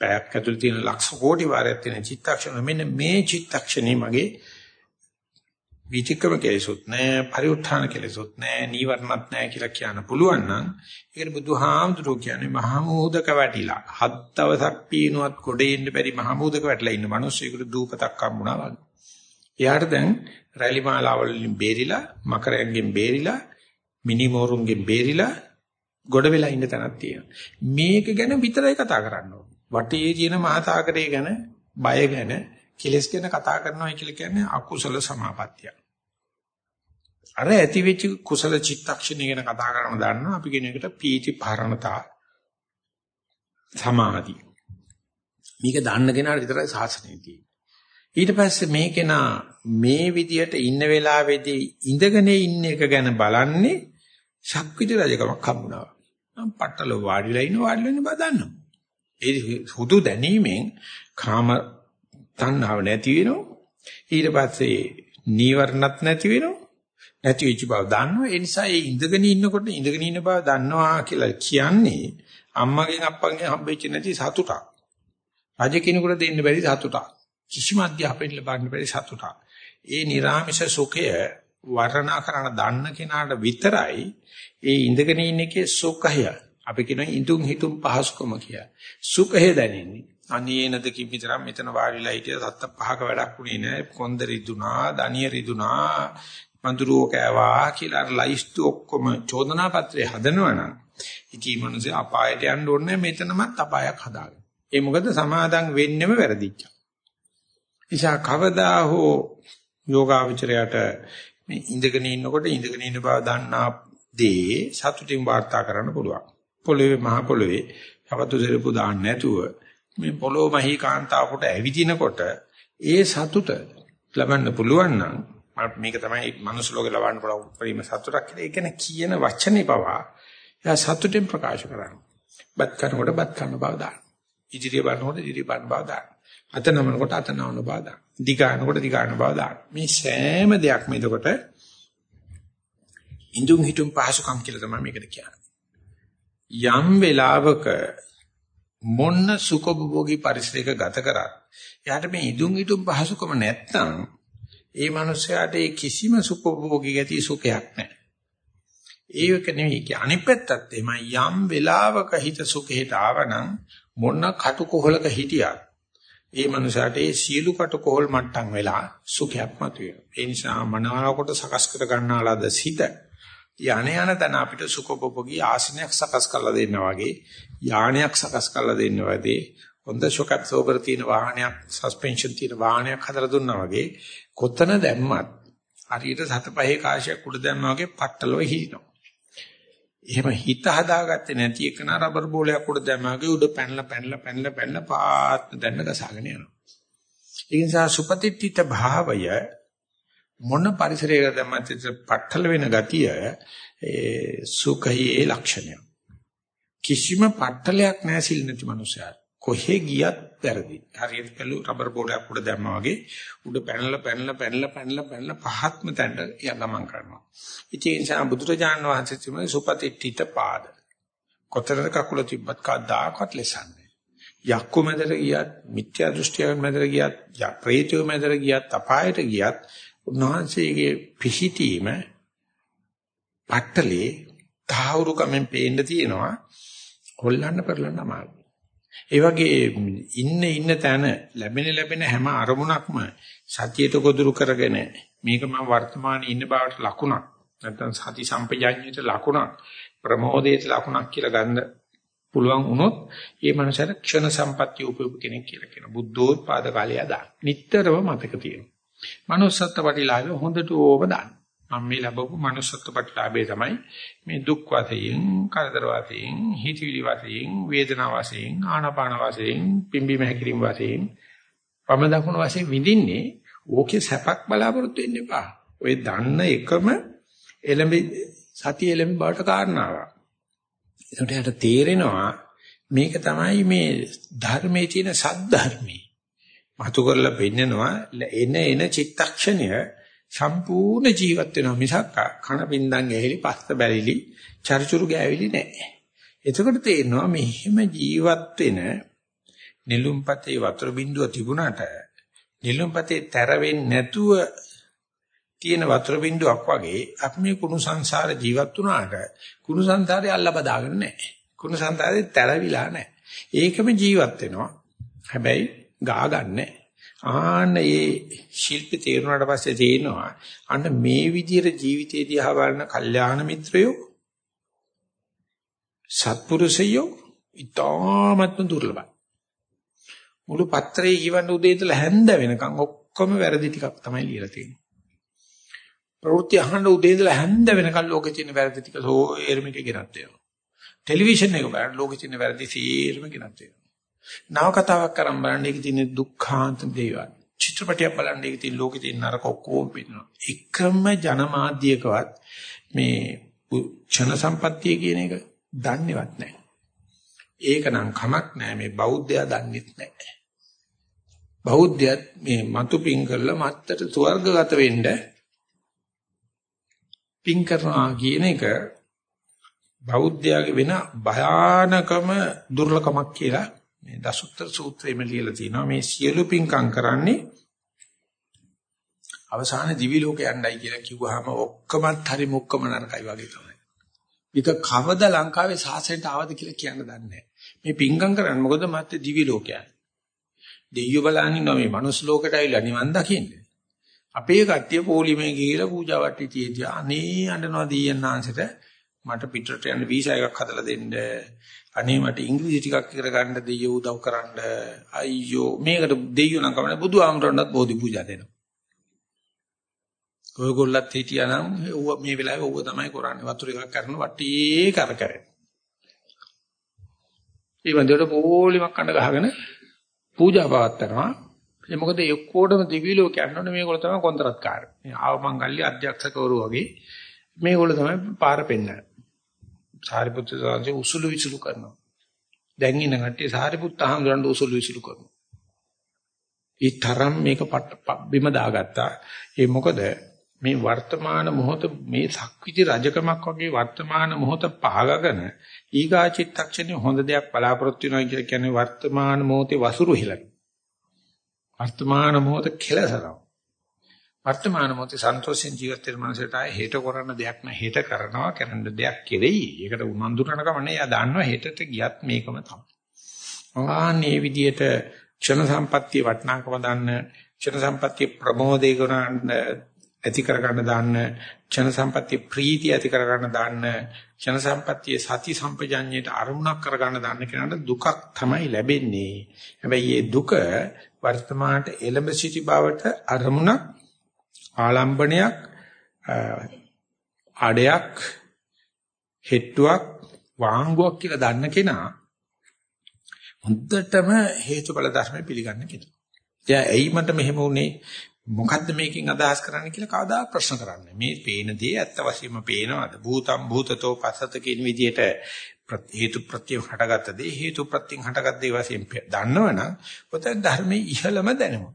පැයක් ඇතුළේ තියෙන ලක්ෂ කෝටි වාරයක් තියෙන චිත්තක්ෂණ මෙන්න මේ චිත්තක්ෂණේ මගේ විචක්‍රම කෙලෙසොත් නැහැ පරිඋත්ථාන කෙලෙසොත් නැහැ නීවරණත් නැහැ කියලා කියන්න පුළුවන් නම් ඒකට බුදුහාමුදුරුවෝ කියන්නේ මහා මෝදක වැටිලා හත් දවසක් පීනුවත් කොටේ ඉන්න බැරි මහා මෝදක වැටලා ඉන්න මිනිස්සුෙකුට දූපතක් හම්බුණා වගේ. එයාට දැන් රැලි මාලාවල් වලින් බේරිලා මකරයන්ගෙන් බේරිලා මිනිමෝරුන්ගෙන් බේරිලා ගොඩ වෙලා ඉන්න තැනක් තියෙනවා. මේක ගැන විතරයි කතා කරන්න ඕනේ. වටේ තියෙන මහාතාකරේ ගැන බය ගැන කෙලස් ගැන කතා කරනවා කියලා කියන්නේ අකුසල සමාපත්තිය. අර ඇති වෙච්ච කුසල චිත්තක්ෂණය ගැන කතා කරන දන්නවා අපි කියන එකට පීති පරණතා සමාධි. මේක දන්න කෙනාට විතරයි සාසනය තියෙන්නේ. ඊට පස්සේ මේ කෙනා මේ විදියට ඉන්න වෙලාවේදී ඉඳගෙන ඉන්න එක ගැන බලන්නේ ශක්විති රජකමක් හම්බුණා. මම පట్టල වාඩිලා ඉන්න වාඩිලා ඉන්න බව දන්නවා. ඒ හුදු දැනීමෙන් කාම තණ්හාව නැති වෙනවා. ඊට පස්සේ නීවරණත් නැති වෙනවා. නැති වෙච්ච බව දන්නවා. ඒ නිසා ඒ ඉඳගෙන ඉන්නකොට ඉඳගෙන ඉන්න බව දන්නවා කියලා කියන්නේ අම්මගෙන් අප්පගෙන් හම්බෙච්ච නැති සතුටක්. රජ කෙනෙකුට දෙන්න බැරි සතුටක්. කිසිම අධ්‍යාපනයක් ලබන්න බැරි සතුටක්. ඒ නිර්ාමිෂ සුඛය වර්ණනා කරන දන්න කෙනාට විතරයි ඒ ඉඳගෙන ඉන්න එකේ සුඛය අපි කියනවා ඉඳුන් හිතුම් පහසුකම කියලා. සුඛය දැනෙන්නේ. අනේනද කිමිතරම් මෙතන වාඩිලා හිටිය සත්ත පහක වැඩක් උනේ නෑ. කොන්ද රිදුනා, දණිය රිදුනා, මඳුරෝ කෑවා කියලා අර ලයිස්තු ඔක්කොම චෝදනා පත්‍රය හදනවනම් ඉතී මොනසේ අපායට යන්න ඕනේ මෙතනමත් අපායක් හදාගන්න. ඒ මොකද සමාදම් වෙන්නෙම වැරදිච්චා. ඉෂා කවදා හෝ යෝගාවචරයට මේ ඉඳගෙන ඉන්නකොට ඉඳගෙන ඉන්න බව දන්නා දේ සතුටින් වාර්තා කරන්න පුළුවන්. පොළවේ මහ පොළවේ සවතු සිරපු දාන්න නැතුව මේ පොළොව මහී කාන්තාවකට ඇවිදිනකොට ඒ සතුට ලබන්න පුළුවන් නම් මේක තමයි මනුස්ස ලෝකේ ලබන්න පුළුවන් උපරිම සතුටක් කියලා. ඒ කියන්නේ කියන වචනේ පවා එයා සතුටින් ප්‍රකාශ කරනවා. බත් කරනකොට බත් කරන බව දාන්න. ඉදිරිය බලනකොට ඉදිරිය බලන බව දාන්න. අත නමනකොට අත නමන බව දාන්න. දිගානකොට දිගාන බව දාන්න. මේ සෑම දෙයක්ම එතකොට ඉඳුන් හිටුම් පහසුකම් කියලා තමයි මේකට කියන්නේ. යම් වෙලාවක මොන්න සුඛභෝගී පරිසරයක ගත කරත් එයාට මේ ඉදුම් ඉදුම් පහසුකම නැත්තම් ඒ මනුස්සයාට ඒ කිසිම සුඛභෝගී ගති සුඛයක් නැහැ. ඒක නෙවෙයි කිය. අනිත් පැත්තත් එමය යම් වෙලාවක හිත සුඛයට ආවනම් මොන කටුකොහලක හිටියත් ඒ මනුස්සයාට ඒ සියලු කටුකොහල් මට්ටම් වෙලා සුඛයක් මතුවේ. ඒ නිසා මනාවකට සකස් කර ගන්නාලාද සිත යانے යන තැන අපිට සුඛභෝගී ආසනයක් සකස් කරලා දෙන්නා වගේ යානයක් සකස් කරලා දෙන්නා වගේ හොඳ සුඛත් සෝබර තියෙන වාහනයක් සස්පෙන්ෂන් තියෙන වාහනයක් හදලා දුන්නා වගේ කොතන දැම්මත් හරියට සත පහේ කාශයක් උඩ දැම්මා වගේ පට්ටලෝ හිිනවා. එහෙම හිත හදාගත්තේ නැති එකන රබර් බෝලයක් උඩ දැම්මා වගේ උඩ පැනලා පැනලා පැනලා පැනලා පාත් දැන්න ගසාගෙන යනවා. ඒ නිසා සුපතිට්ඨිත භාවය මොන පරිසරයක දැම්මත් පට්ටල වෙන ගතිය ඒ සුඛයේ ලක්ෂණය. කිසිම පට්ටලයක් නැහැ සිල් නැති මනුස්සයාට. කොහෙ ගියත් වැරදි. හරියට කළු රබර් බෝලයක් උඩ දැම්මා වගේ උඩ පැනලා පැනලා පැනලා පැනලා පැනලා පහත්ම තැනට යගමන් කරනවා. ඉතින් ඒ නිසා බුදුරජාණන් වහන්සේ තමයි සුපතිට්ඨිත පාද. කොතරම් කකුල තිබ්බත් කවදාකවත් ලෙසන්නේ. යක්කු මැදට ගියත්, මිත්‍යා දෘෂ්ටියන් මැදට ගියත්, ය ප්‍රේතයෝ මැදට ගියත්, අපායට ගියත් උන්වහන්සේගේ පිහිටීම පట్టලේ තාවුරු කමෙන් පේන්න තියෙනවා හොල්ලන්න පෙරලන්න අමාරුයි. ඒ වගේ ඉන්න ඉන්න තැන ලැබෙන ලැබෙන හැම අරමුණක්ම සතියට ගොදුරු කරගෙන මේක මම වර්තමානයේ ඉන්න බවට ලකුණක් නැත්නම් සති සම්පජාඤ්ඤයට ලකුණක් ප්‍රමෝදයට ලකුණක් කියලා ගන්න පුළුවන් වුණොත් ඒ මනසට ක්ෂණ සම්පත්‍ය උපයෝග කෙනෙක් කියලා කියන බුද්ධෝත්පාද කාලය දා. නිටතරම මතක තියෙනවා. manussත්ත්ව ප්‍රතිලාභය හොඳට ඕව දාන්න. මම මේ ලැබපු manussත්ත්ව ප්‍රතිලාභය තමයි මේ දුක් වශයෙන්, කරදර වශයෙන්, හිතවිලි වශයෙන්, වේදනා වශයෙන්, ආනාපාන වශයෙන්, පිම්බීම හැකිලිම වශයෙන්, වම දකුණු වශයෙන් විඳින්නේ ඕකේ සැපක් බලාපොරොත්තු වෙන්න එපා. ඔය දන්න එකම එළඹි සතිය එළඹි බවට කාරණාවක්. ඒකට යට තේරෙනවා මේක තමයි මේ ධර්මයේ තියෙන සද්ධර්මී. මතු කරලා පෙන්නනවා එන එන චිත්තක්ෂණය සම්පූර්ණ ජීවත් වෙනවා මිසක් කන බින්දන් ඇහිලි පස්ස බැලිලි චරිචුරු ගෑවිලි නැහැ. එතකොට තේරෙනවා මෙහෙම ජීවත් වෙන නිලුම්පතේ වතුර බින්දුව තිබුණාට නිලුම්පතේ තැර නැතුව තියෙන වතුර බින්දුවක් වගේ අපි මේ කුණු සංසාර ජීවත් වුණාට කුණු සංසාරේ අල්ල බදාගෙන නැහැ. කුණු සංසාරේ තැරවිලා නැහැ. ඒකම ජීවත් වෙනවා. හැබැයි ගා ගන්නෑ. ආන්න ඒ ශිල්පී තේරුණාට පස්සේ තේනවා අන්න මේ විදිහට ජීවිතේ දිහා බලන කල්යාණ මිත්‍රයෝ සත්පුරුෂයෝ ඊටාත්ම දුර්ලභයි. මුළු පත්‍රයේ කියවන්න උදේ ඉඳලා හැන්ද වෙනකන් ඔක්කොම වැරදි ටිකක් තමයි ලියලා තියෙන්නේ. ප්‍රවෘත්ති අහන්න උදේ ඉඳලා හැන්ද වෙනකන් ලෝකේ තියෙන වැරදි ටික සෝයෙරමික ගෙනත් වෙනවා. ටෙලිවිෂන් එක බලන්න ලෝකේ තියෙන වැරදි සියල්ලම ගෙනත් වෙනවා. නව කතාවක් කරන් බලන්න ඒකේ තියෙන දුක්ඛාන්ත දේවල්. චිත්‍රපටයක් බලන්න ඒකේ තියෙන ලෝකේ තියෙන නරක ඔක්කොම පේනවා. එකම ජනමාධ්‍යකවත් මේ ක්ෂණ සම්පත්තිය කියන එක දන්නේවත් නැහැ. ඒක නම් කමක් නැහැ මේ බෞද්ධයා දන්නෙත් නැහැ. බෞද්ධයත් මේ මතු පිං කරලා මත්තට ස්වර්ගගත වෙන්න පිං කරනවා කියන එක බෞද්ධයාගේ වෙන භයානකම දුර්ලකමක් කියලා මේ දසුත්තර සූත්‍රයේම ලියලා තිනවා මේ සියලු පිංකම් කරන්නේ අවසාන දිවි ලෝක යන්නයි කියලා කිව්වහම ඔක්කොමත් හරි මුක්කම නරකයි වගේ තමයි. මේක කවද ලංකාවේ සාසනයට ආවද කියලා කියන්න දන්නේ නැහැ. මේ පිංකම් කරන්නේ මොකද මත් දිවි ලෝකයයි. දෙයියෝ බලන්නේ නෝ මේ මනුස්ස ලෝකයට ඇවිල්ලා නිවන් දකින්නේ. අපේ කට්ටිය පොලිමේ ගිහිලා පූජා වට්ටි තියදී අනේ අඬනවා දීයන්නාංශට මට පිටරට යන්න වීසා එකක් හදලා දෙන්න. අනේ මට ඉංග්‍රීසි ටිකක් ඉගෙන ගන්න දෙයියෝ උදව් කරන්න. අයියෝ මේකට දෙයියෝ නම් කමන්නේ බුදු ආමරණත් බෝධි පූජා දෙනවා. ඔයගොල්ලත් හිටියානම් ඌ මේ වෙලාවේ ඌව තමයි කරන්නේ. වතුර එකක් කරන වටේ කරකරන. ඒ වන්දේට පොලිමක් කන්න ගහගෙන පූජා පවත්නවා. ඒ මොකද ඒ ඔක්කොටම දිවි ලෝකේ යනකොට මේගොල්ලෝ තමයි කොන්තරත්කාර. මේ ආවමංගල්‍ය අධ්‍යක්ෂකවරු වගේ මේගොල්ලෝ තමයි පාර පෙන්නන්නේ. සාරිපුත්‍ර සාංශේ උසුළු විසුළු කරනවා. දැන් ඉන්න කට්ටිය සාරිපුත්ත අහඳුරන්න උසුළු විසුළු කරනවා. ඒ තරම් මේක බිම දාගත්තා. ඒ මොකද මේ වර්තමාන මොහොත මේ සක්විති රජකමක් වගේ වර්තමාන මොහොත පහගගෙන ඊගා චිත්තක්ෂණේ හොඳ දෙයක් බලාපොරොත්තු වෙනවා කියලා කියන්නේ වර්තමාන මොහොතේ වසුරු හිලන. වර්තමාන මොහොත කෙලසරව. වර්තමාන මොහොතේ සන්තෝෂෙන් ජීවත් වෙන මනසට ආයේ හෙට කරන්න දෙයක් නැහැ. හෙට කරනවා කරන්න දෙයක් කෙරෙයි. ඒකට උනන්දු කරන කමන්නේ. එයා දන්නවා හෙටට ගියත් මේකම තමයි. ආන්නේ විදියට ක්ෂණ සම්පත්තිය වටනාකම දන්න ක්ෂණ සම්පත්තිය ප්‍රමෝදේ කරන ඇති කරගන්න දාන්න ක්ෂණ සම්පත්තිය ප්‍රීතිය ඇති කරගන්න දාන්න ක්ෂණ සම්පත්තිය සති සම්පජඤ්ඤයට අරමුණක් කරගන්න දාන්න කෙනාට දුකක් තමයි ලැබෙන්නේ. හැබැයි මේ දුක වර්තමානට එළඹ සිටි බවට අරමුණක් ආලම්බණයක් ආඩයක් හෙට්ටුවක් වාංගුවක් කියලා දන්න කෙනා හොඳටම හේතුඵල ධර්ම පිළිගන්න කෙනා. එයා ඇයි මට මෙහෙම වුනේ මොකද්ද මේකෙන් අදහස් කරන්නේ කියලා කවදා ප්‍රශ්න කරන්නේ. මේ පේන දේ ඇත්ත වශයෙන්ම පේනවද? භූතම් භූතතෝ පසත කියන විදිහට හේතු ප්‍රත්‍ය හටගත්ත දේ හේතු ප්‍රත්‍යයෙන් හටගත් දේ වශයෙන් දන්නවනම් ඔතන ධර්මයේ ඉහළම දැනෙනවා.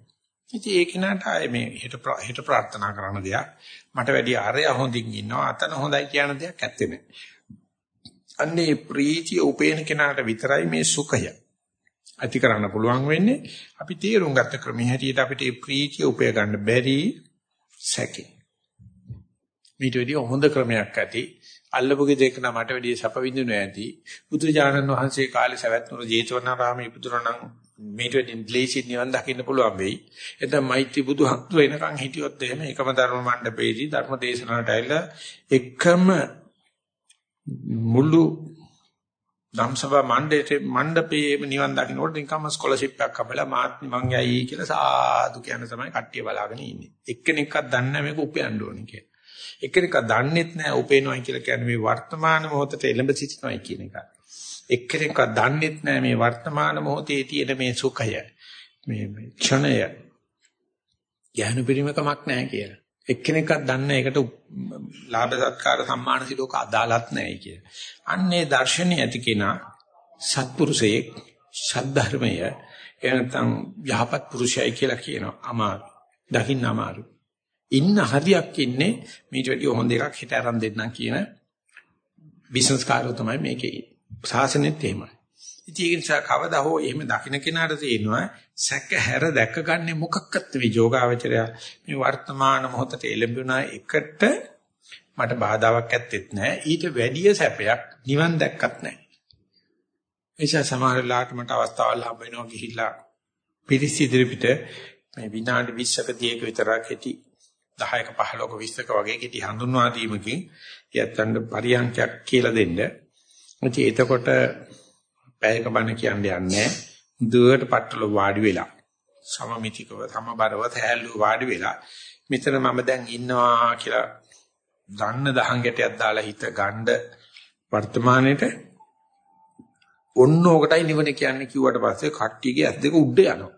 ඉතින් ඒ කෙනාට ආයේ මේ හිත හිත ප්‍රාර්ථනා කරන දෙයක් මට වැඩි ආරය හොඳින් ඉන්නවා අතන හොඳයි කියන දෙයක් ඇත්තේ නැහැ. අන්නේ ප්‍රීතිය උපේන කෙනාට විතරයි මේ සුඛය ඇති කරන්න පුළුවන් වෙන්නේ. අපි තේරුම් ගත්ත ක්‍රමයේ හැටියට අපිට මේ ප්‍රීතිය උපය ගන්න බැරි සැකේ. මේට වැඩි හොඳ ක්‍රමයක් ඇති. අල්ලපුගේ දෙක නම් මට වැඩි සැප විඳිනු ඇති. බුදුරජාණන් වහන්සේ කාලේ සවැත් නුර ජේතවනාරාමයේ ඉපදුනනම් මේට වැඩි ක්ලේශී නිවන් දකින්න පුළුවන් වෙයි. එතන මෛත්‍රී බුදුහත් වෙනකන් හිටියොත් එහෙම එකම ධර්ම මණ්ඩපේදී ධර්ම දේශනාවට ඇවිල්ලා එකම මුළු ධම්සභා මණ්ඩපේ මණ්ඩපේම නිවන් දකින්නකොට නිකම්ම ස්කෝලර්ෂිප් එකක් අපලා මාත් මං යයි කියලා සාදු කියන තමයි කට්ටිය බලාගෙන ඉන්නේ. එක්කෙනෙක්වත් දන්නේ නැහැ මේක උපයන්න ඕනේ කියලා. එක්කෙනෙක්ව දන්නෙත් නැහැ උපේනවයි කියලා කියන්නේ මේ වර්තමාන මොහොතට එළඹ සිටිනවයි කියන එකයි. එක්කෙනෙක්වත් දන්නෙත් නැහැ මේ වර්තමාන මොහොතේ තියෙන මේ සුඛය මේ ක්ෂණය යහන පරිමකමක් නැහැ කියලා. එක්කෙනෙක්වත් දන්නේ ඒකට ලාභ සත්කාර සම්මාන සිලෝක අදාළත් නැහැ කිය. අන්නේ දර්ශනීය ඇති කෙනා සත්පුරුෂයෙක් සද්ධර්මය එනතම් යහපත් පුරුෂයයි කියලා කියනවා. අමාරු. දකින්න අමාරු. ඉන්න හරියක් ඉන්නේ මීට වැඩිය හොඳ එකක් හිත අරන් දෙන්නම් කියන බිස්නස් කාර්යය තමයි මේකේ. සාසනෙත් එහෙමයි. ඉතින් ඒ නිසා කවදා හෝ එහෙම දකින්න කෙනාට තේරෙනවා සැක හැර දැකගන්නේ මොකක්වත් නෙවෙයි යෝගාවචරය මේ වර්තමාන මොහොතට එළඹුණා එකට මට බාධාවක් ඇත්තෙත් නැහැ ඊට වැඩිය සැපයක් නිවන් දැක්කත් නැහැ එيشා සමහර වෙලාවට මට අවස්ථාවල් හම්බ වෙනවා ගිහිල්ලා පිරිස් ඉදිරිපිට මේ විනාඩි 20ක 30ක විතරක් ඇති 10ක 15ක 20ක වගේ කෙටි හඳුන්වා දීමකින් යත්තන්ට පරියන්කයක් කියලා දෙන්න. ඉතින් එතකොට පැයක බණ කියන්නේ යන්නේ දුවට පట్టල වාඩි වෙලා සමමිතිකව සමබරව තැහැල්ලුව වාඩි වෙලා මෙතන මම දැන් ඉන්නවා කියලා දන්න දහං ගැටයක් දාලා හිත ගණ්ඩ වර්තමානයේට ඔන්න ඕකටයි නිවන කියන්නේ කිව්වට පස්සේ කට්ටියගේ ඇස් දෙක උඩ යනවා.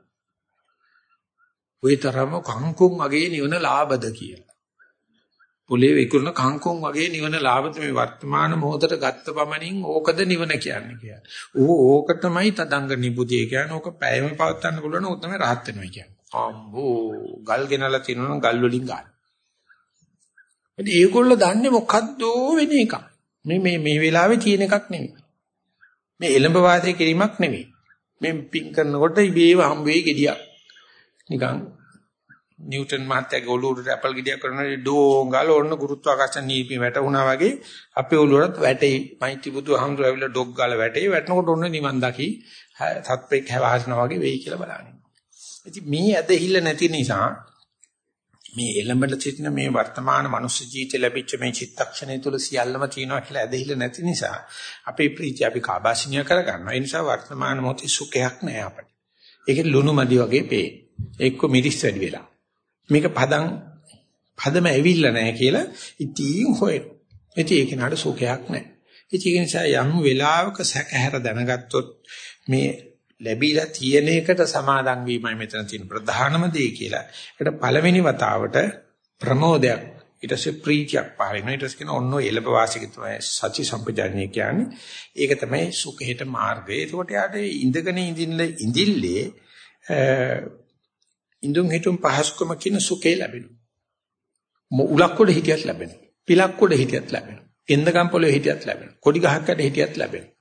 ওই තරම කංකුම් වගේ නිවන ලාබද කියලා. පුලේ විකුණන කංකුම් වගේ නිවන ලාභද මේ වර්තමාන මොහොතට ගත්ත පමණින් ඕකද නිවන කියන්නේ කියලා. ඌ ඕක තමයි තදංග නිබුදිය කියන්නේ. ඕක පැයම පවත්වන්න පුළුවන් ඕක තමයි rahat වෙනවා කියන්නේ. අම්බෝ ගල් ගෙනලා තිනවනම් ගල් වලින් ගන්න. ඉතින් ඒගොල්ලෝ දන්නේ මොකද්ද වෙන එකක්. මේ මේ මේ වෙලාවේ තියෙන එකක් නෙමෙයි. මේ එළඹ වාසය කිරීමක් නෙමෙයි. මේ පින් කරනකොට ඉබේව හම් වෙයි gediyak. නිකන් නිව්ටන් මහත්තයාගේ ඔළුවට ඇපල් ගෙඩියක් කරනවා ඩෝංගල ඔන්න ගුරුත්වාකර්ෂණ නීති වැටුණා වගේ අපේ ඔළුවටත් වැටෙයි. මයිටි බුදුහාමුදුරුවෝ ඇවිල්ලා ඩොග් ගාලා වැටෙයි. වැටෙනකොට ඔන්න නිවන් දකි. සත්පෙක් හැවහසනවා වගේ වෙයි කියලා බලන්නේ. ඉතින් මේ ඇදහිල්ල නැති නිසා මේ එළඹට සිටින මේ වර්තමාන මනුස්ස ජීවිතේ ලැබිච්ච මේ චිත්තක්ෂණය තුළ සියල්ලම තියෙනවා කියලා ඇදහිල්ල නැති නිසා අපේ ප්‍රීතිය අපි කාබාසිනිය කරගන්නවා. ඒ නිසා වර්තමාන මොහොතේ සුඛයක් නෑ අපිට. ඒකේ ලුණු මදි වගේ පේ. එක්ක මිරිස් වැඩි වෙලා. මේක පදම් පදම ඇවිල්ලා නැහැ කියලා ඉතින් හොයන. ඉතින් ඒක නඩ සුඛයක් නැහැ. ඉතින් ඒ නිසා යම් වෙලාවක සැකහැර දැනගත්තොත් මේ ලැබිලා තියෙන එකට සමාදන් වීමයි මෙතන තියෙන ප්‍රධානම දේ කියලා. ඒකට පළවෙනි වතාවට ප්‍රමෝදයක් ඊට පස්සේ ප්‍රීතියක් පහළ වෙනවා. ඊට පස්සේ කියන ඔන්න එළඹ වාසික තමයි සත්‍ය සම්පජාඤ්ඤය කියන්නේ. ඒක තමයි සුඛයට මාර්ගය. ඒකට යාට ඉඳගෙන ඉඳින්න ඉඳිල්ලේ ඉඳුන් හිටුන් පහසුකම කියන සුඛේ ලැබෙනවා. උලක් උඩ හිටියත් ලැබෙනවා. පිලක් උඩ හිටියත් ලැබෙනවා. එන්දගම් පොළේ හිටියත් ලැබෙනවා. කොඩි ගහක් යට හිටියත් ලැබෙනවා.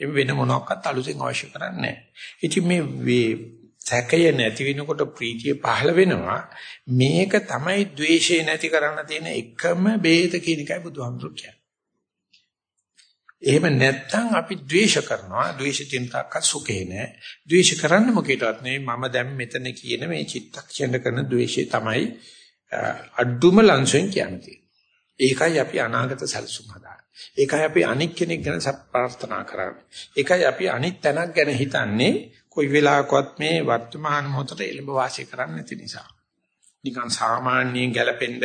එම් වෙන මොනක්වත් අලුතෙන් අවශ්‍ය කරන්නේ නැහැ. ඉතින් මේ සැකය නැති වෙනකොට ප්‍රීතිය පහළ වෙනවා. මේක තමයි द्वේෂය නැති කරන්න තියෙන එකම බේද කියන එකයි බුදුහාමුදුරු කියන්නේ. එහෙම නැත්නම් අපි ද්වේෂ කරනවා. ද්වේෂ චින්තාවක් සුඛේ නෑ. ද්වේෂ කරන්න මොකේටවත් නෙවෙයි මම දැන් මෙතන කියන මේ චිත්තක්ෂණ කරන ද්වේෂය තමයි අඩුම ලංසෙන් කියන්නේ. ඒකයි අපි අනාගත සැලසුම් හදාගන්නේ. ඒකයි අපි අනික් කෙනෙක් ගැන ප්‍රාර්ථනා කරන්නේ. ඒකයි අපි අනිත් තැනක් ගැන හිතන්නේ කොයි වෙලාවකවත් මේ වර්තමාන මොහොතට එළඹ වාසය කරන්නේ නැති නිසා. නිකන් සාමාන්‍යයෙන් ගැලපෙන්න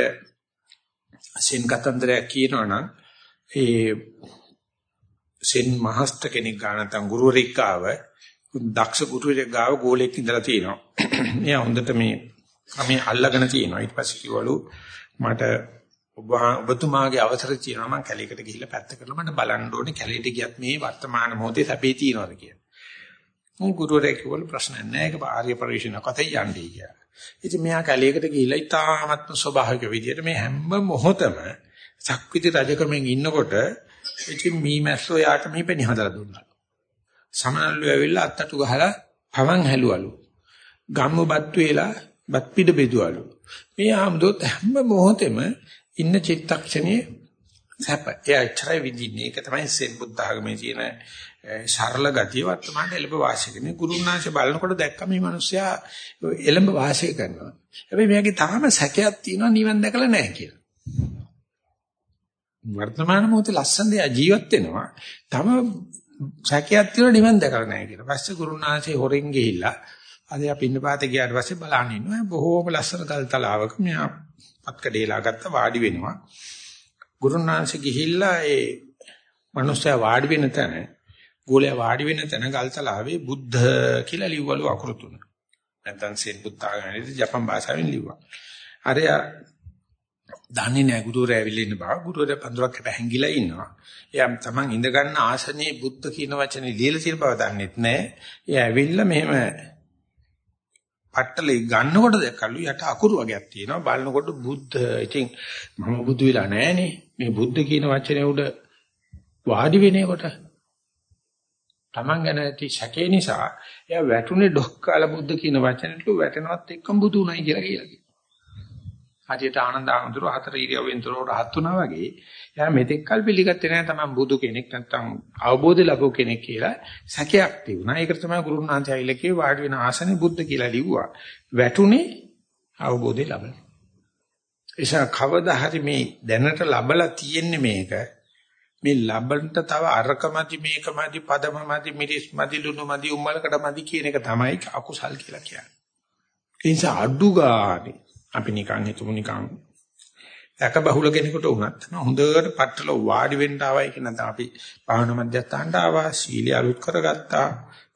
සෙන් කතන්දරයක් කියනවනම් ඒ සෙන් මහස්ත කෙනෙක් ගන්න නැත්නම් ගුරුවරයෙක් ගාව දක්ෂ ගුරුවරයෙක් ගාව ගෝලෙක් ඉඳලා තියෙනවා. [clears throat] එයා හොඳට මේ කමේ අල්ලගෙන තියෙනවා. ඊට පස්සේ කිව්වලු මට ඔබ ඔබතුමාගේ අවසර තියෙනවා මම කැලේකට ගිහිල්ලා පැත්ත කරලා මට බලන්න ඕනේ කැලේට ගියත් මේ වර්තමාන මොහොතේ සැපේ තියනවාද කියලා. මම ගුරුවරයෙක් කිව්වලු ප්‍රශ්න නැහැ. ඒක ආර්ය පරිශීලන කතේ යන්නේ කියලා. ඉතින් මෙයා කැලේකට ගිහිල්ලා ඉතාමත්ම ස්වභාවික විදිහට මේ හැම මොහොතම සක්විති රජකමෙන් ඉන්නකොට ඉතින් මීමැස්සෝ යාට මේ පෙනි හදලා දුන්නා. සමනල්ලු ඇවිල්ලා අත්තටු ගහලා පවන් හැලුවලු. ගම්මුපත් වේලා බත් පිට බෙදුවලු. මේ ආම්දොත් හැම මොහොතෙම ඉන්න චිත්තක්ෂණයේ සැප. එයා ඉච්ඡයි විදින්නේ. ඒක තමයි සෙන් බුද්ධ ආගමේ තියෙන සරල ගතිය වර්තමානයේ එළඹ වාසය කරන. ගුරුනාංශ බලනකොට දැක්ක මේ මිනිස්සයා එළඹ වාසය කරනවා. හැබැයි මෙයාගේ තාම සැකයක් තියෙනවා නිවන් දැකලා නැහැ කියලා. වර්තමාන මොහොතේ ලස්සන දේ ජීවත් වෙනවා. තම සැකයක් තියෙනවා නිවන් දැකලා නැහැ කියලා. පස්සේ ගුරුනාංශේ හොරෙන් ගිහිල්ලා අද අපි ඉන්න පාතේ ගියාට පස්සේ බලන්න ඉන්නවා. බොහෝම ලස්සන ගල් තලාවක මෙයා පත්කඩේලා ගත්ත වාඩි වෙනවා. ගුරුනාංශ ගිහිල්ලා ඒ මනුස්සයා වාඩි වෙන තැන ගෝලයා වාඩි වෙන තැන ගල්තලාවේ බුද්ධ කියලා ලිව්වලු අකුරු තුන. නැත්නම් සෙන් බුද්ධාගමනේ ජපන් භාෂාවෙන් ලිව්වා. අරයා දන්නේ නැහැ ගුරුවරයා ඇවිල්ලා ඉන්න බව. ගුරුවරයා පඳුරකට හැංගිලා ඉන්නවා. එයා තමන් ඉඳ ගන්න ආසනයේ බුද්ධ කියන වචනේ ලියලා තියෙන බව දන්නෙත් නැහැ. එයා ඇවිල්ලා මෙහෙම පට්ටලේ ගන්නකොට දැක්කලු යට අකුරු වගේක් තියෙනවා. බලනකොට බුද්ධ. ඉතින් මම බුදු වෙලා නැහනේ. මේ බුද්ධ කියන වචනේ උඩ වාඩි වෙනකොට Taman ගැන ඇති සැකේ නිසා එයා වැටුනේ ඩොක්කාල බුද්ධ කියන වචනෙට වැටෙනවත් එක්කම බුදු උනායි කියලා කියලා. හදියට ආනන්ද ආමතුරු හතර ඉරියව්වෙන් තොරව රහත් වුණා වගේ එයා මෙතෙක් කල් පිළිගත්තේ නැහැ තමයි බුදු කෙනෙක් නැත්තම් අවබෝධ ලැබුව කෙනෙක් කියලා සැකයක් තිබුණා. ඒකට තමයි ගුරුනාන්තය ඉලකේ වාඩි වෙන ආසනේ බුද්ධ කියලා ලිව්වා. වැටුනේ අවබෝධය ලබන. එසා කවදා හරි මේ දැනට ලබලා තියෙන්නේ මේක මේ ලබන්ට තව අරකමදි මේකමදි පදමමදි මිරිස්මදි ලුණුමදි උම්මලකට මදි කියන එක තමයි අකුසල් කියලා කියන්නේ. ඒ නිසා අඩු ගානේ අපි නිකන් හිතමු නිකන්. එක බහුල කෙනෙකුට වුණත් හොඳට පట్టල වාඩි වෙන්න ආවයි කියන දා අපි භාවනා මධ්‍යස්ථානට ආවා සීලිය අලුත් කරගත්තා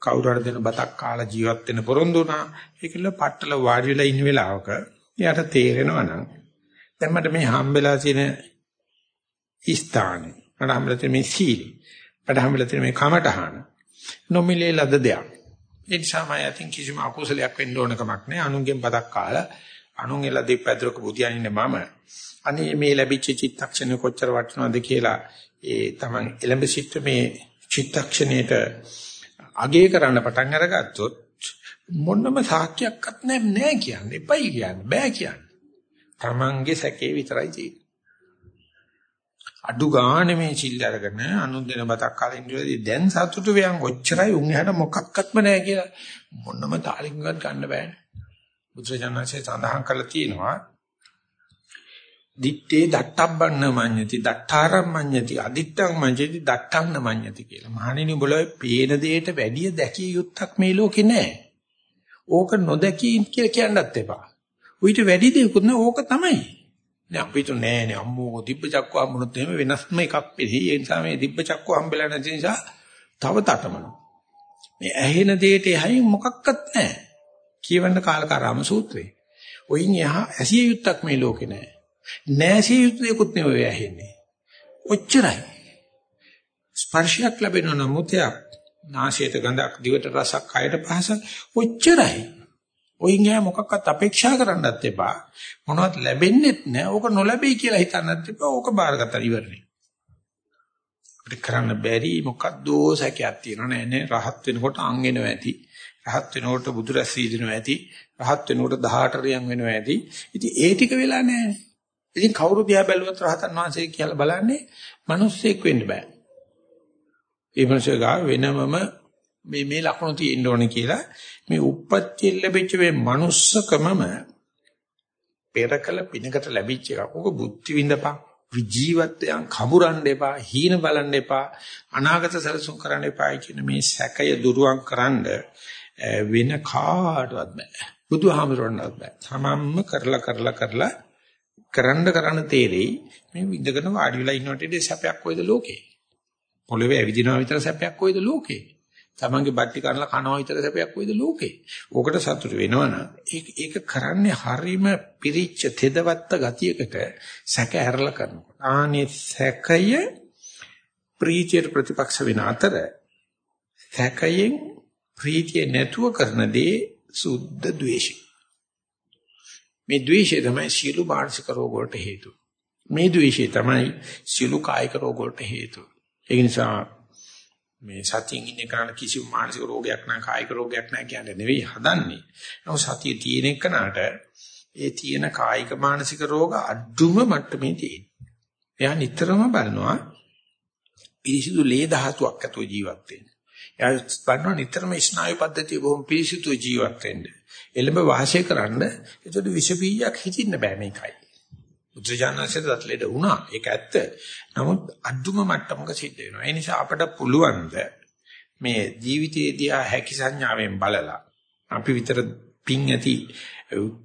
කවුරු හරි දෙන බතක් කාලා ජීවත් වෙන්න පොරොන්දු වුණා. ඒකilla පట్టල වාඩි වෙලා ඉන්න වෙලාවක එයාට තේරෙනවා නම් දැන් මට මේ හම්බෙලා තියෙන ස්ථානේ මට හම්බෙලා තියෙන මේ සීලි මට හම්බෙලා තියෙන මේ කමටහන නොමිලේ ලද දෙයක්. ඒ නිසා මම අතින් කිසිම අකුසලයක් වෙන්න ඕන කමක් නැහැ. අනුන්ගෙන් බතක් කාලා අනුන් එලා දෙපැද්දක බුදියන් ඉන්නේ මම. අනේ මේ ලැබිච්ච චිත්තක්ෂණය කොච්චර වටිනවද කියලා ඒ Taman එළඹ සිට මේ චිත්තක්ෂණයට අගය කරන්න පටන් අරගත්තොත් මොනම සාක්ෂියක්වත් නැහැ නෑ කියන්නේ. එපයි කියන්නේ. බෑ කියන්නේ. Tamanගේ සැකේ විතරයි තියෙන්නේ. අඩු ගානේ මේ සිල් අරගෙන අනුන් දෙන බතක් කාලා ඉඳලා දැන් සතුටු වෙයන් ඔච්චරයි උන් එහාට මොකක්වත්ම නැහැ කියලා මොනම තාලින්වත් ගන්න බෑනේ. බුදුරජාණන්සේ සඳහන් කරලා තියෙනවා දිත්තේ දට්ටබ්බන්න මඤ්ඤති දට්ඨාරම් මඤ්ඤති අදිත්තං මඤ්ඤති දට්ඨං මඤ්ඤති කියලා. මහණෙනි උඹලා පේන දෙයට වැඩිය දැකිය යුත්තක් මේ ලෝකේ නැහැ. ඕක නොදැකී කියලා කියන්නත් එපා. උවිත වැඩි දෙයක්වත් නෑ ඕක තමයි. නෑ අපිට නෑ නෑ අම්මෝ දිබ්බ චක්කව හම්බුනොත් එහෙම වෙනස්ම එකක් පිළි. ඒ නිසා මේ දිබ්බ චක්කව හම්බෙලා නැති නිසා තව තටමන. මේ ඇහෙන දෙයට එහයින් මොකක්වත් නෑ. කියවන්න කාලකාරාම සූත්‍රේ. ඔයින් එහා ඇසිය යුත්තක් මේ ලෝකේ නැහැ. නැසිය යුත්තේකුත් නෙවෙයි ඇහෙන්නේ. ඔච්චරයි. ස්පර්ශයක් ලැබෙනවා නම් මුතයක් නාසයට ගඳක් දිවට රසක් කයට පහසක් ඔච්චරයි. ඔයින් එහා මොකක්වත් අපේක්ෂා කරන්නත් එපා. මොනවත් ලැබෙන්නේත් නැහැ. ඕක නොලැබෙයි කියලා හිතන්නත් එපා. ඕක බාරගත්තා ඉවරනේ. අපිට කරන්න බැරි මොකද්දෝ සැකයක් තියෙනවා නෑ නේ රහත් වෙනකොට අං එනවා ඇති රහත් වෙනකොට බුදු රැස් වීදිනවා ඇති. රහත් වෙනකොට 18 රියන් වෙනවා ඇති. ඉතින් ඒ ටික වෙලා නැහැ. ඉතින් කවුරු දිහා බැලුවත් රහතන් වහන්සේ කියලා බලන්නේ මිනිස්සෙක් වෙන්න බෑ. ඒ මිනිස්සු ගා වෙනමම මේ මේ ලක්ෂණ තියෙන්න ඕනේ කියලා මේ උප්පත්ති ලැබිච්ච මේ manussකමම පෙරකල පිනකට ලැබිච්ච එකක්. ඕක බුද්ධි විඳපන්. ජීවිතයන් කඹරන්න එපා, හීන බලන්න එපා, අනාගත සැලසුම් කරන්න එපා කියන මේ සැකය දුරුවන් කරන්නේ වෙන කාටවත් බෑ. බුදුහාමරණවත් බෑ. තමන්ම කරලා කරලා කරලා කරන්න කරන්න තේරෙයි මේ විඳගෙන වාඩි වෙලා ඉන්නකොට ඉතින් සැපයක් කොයිද ලෝකේ. පොළවේ ඇවිදිනවා විතර සැපයක් කොයිද ලෝකේ. තමන්ගේ බට්ටි කනලා කනවා විතර සැපයක් කොයිද ලෝකේ. ඕකට සතුට වෙනවනම් ඒක ඒක කරන්නේ හරීම පිරිච්ච තෙදවත්ත ගතියකට සැක ඇරලා කරනවා. ආනේ සැකය ප්‍රීතියට ප්‍රතිපක්ෂ වෙන අතර සැකයෙන් ප්‍රීතිය නැතුව කරන දේ සුද්ධ ද්වේෂය. මේ ද්වේෂය තමයි සියලු මානසික රෝග වලට හේතුව. මේ ද්වේෂය තමයි සියලු කායික රෝග වලට හේතුව. ඒ නිසා මේ සතියින් ඉන්න කෙනාට කිසිම මානසික රෝගයක් නැහැ කායික රෝගයක් නැහැ කියන්නේ නෙවෙයි හදන්නේ. නමුත් සතිය තියෙන එකනට ඒ තියෙන කායික මානසික රෝග අඩුම මට්ටමේ තියෙන. එයා නිතරම බලනවා පිරිසිදු ලේ ධාතුවක් ඇතුව ජීවත් වෙන්න. එයා බලනවා නිතරම ස්නායු පද්ධතිය බොහොම පිරිසිදු ජීවත් වෙන්න. එළඹ වාසය කරන්න ඒකට විෂ බීජයක් හිතින්න බෑ මේකයි. බුද්ධජානසෙත් දත්ලෙඩ වුණා. ඒක ඇත්ත. නමුත් අඩුම මට්ටමක සිද්ධ වෙනවා. ඒ නිසා අපට පුළුවන් මේ ජීවිතයේදී හැකි සංඥාවෙන් බලලා අපි විතර පිං ඇති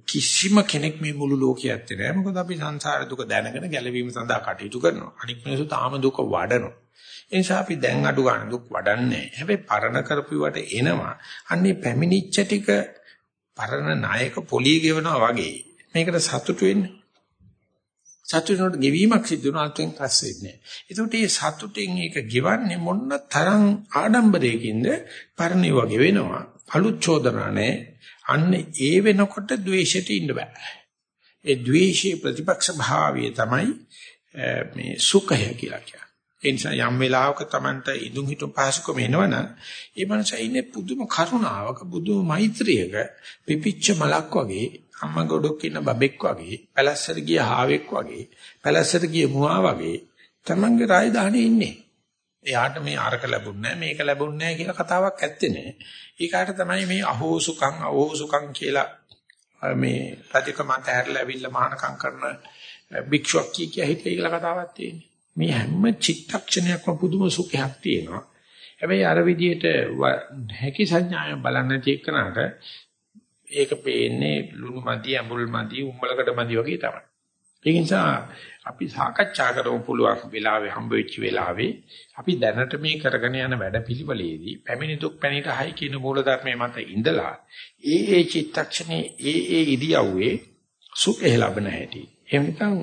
කිසිම කෙනෙක් මේ මුළු ලෝකයේ ඇත්තේ නෑ. මොකද අපි සංසාර දුක දැනගෙන ගැලවීම සඳහා කටයුතු කරනවා. අනික් මිනිස්සු තාම දුක වඩනවා. ඒ නිසා අපි දැන් අඩු ගන්න දුක් වඩන්නේ. හැබැයි පරණ කරපුවට එනවා. අන්නේ පැමිණිච්ච ටික පරණ නායක පොලිය ගෙවනවා වගේ. මේකට සතුටු වෙන්න. සතුටිනොට ගෙවීමක් සිද්ධ වෙනවා අලුතෙන් රස වෙන්නේ. ඒකට මේ සතුටින් ඒක ගෙවන්නේ මොන්න තරම් ආඩම්බරයකින්ද පරිණිව වගේ වෙනවා. අලුත් චෝදනානේ අන්න ඒ වෙනකොට ද්වේෂයට ඉන්න බෑ. ඒ ද්වේෂයේ ප්‍රතිපක්ෂ භාවය තමයි මේ සුඛය කියලා කියන්නේ. ඒ නිසා යම් වෙලාවක Tamanට ඉදුම් හිටුම් පහසුකම එනවනම් ඒ මනස ඉන්නේ පුදුම කරුණාවක පුදුම මෛත්‍රියක පිපිච්ච මලක් වගේ අම්මා ගොඩක් ඉන්න බබෙක් වගේ පැලැස්සට ගිය හාවෙක් වගේ පැලැස්සට ගිය මුවා වගේ Tamanගේ රාජධානියේ ඉන්නේ. එයාට මේ අරක ලැබුන්නේ මේක ලැබුන්නේ කියලා කතාවක් ඇත්තේ නෑ. ඊකාට තමයි මේ අහෝසුකම් අහෝසුකම් කියලා මේ රජකමන්ත හැරලා ඇවිල්ලා මහානකම් කරන භික්ෂුවක් කිය කිය හිතේ කියලා කතාවක් තියෙන්නේ. මේ හැම චිත්තක්ෂණයක්ම පුදුම සුඛයක් තියෙනවා. හැබැයි අර විදියට හැකි සංඥාවෙන් බලන්න චේකනට ඒක පේන්නේ ලුණු මදි, අඹුල් මදි, උම්මලකට මදි වගේ තමයි. ඒ නිසා අපි සාකච්ඡා කරමු පුළුවන් වෙලාවේ හම්බ වෙච්ච වෙලාවේ අපි දැනට මේ කරගෙන යන වැඩපිළිවෙලේදී පැමිණි දුක් පැනිට හයි කියන මූලධර්මයේ මත ඉඳලා ඒ ඒ චිත්තක්ෂණේ ඒ ඒ ඉදියව්වේ සුඛය ලැබෙන හැටි. එහෙම නැත්නම්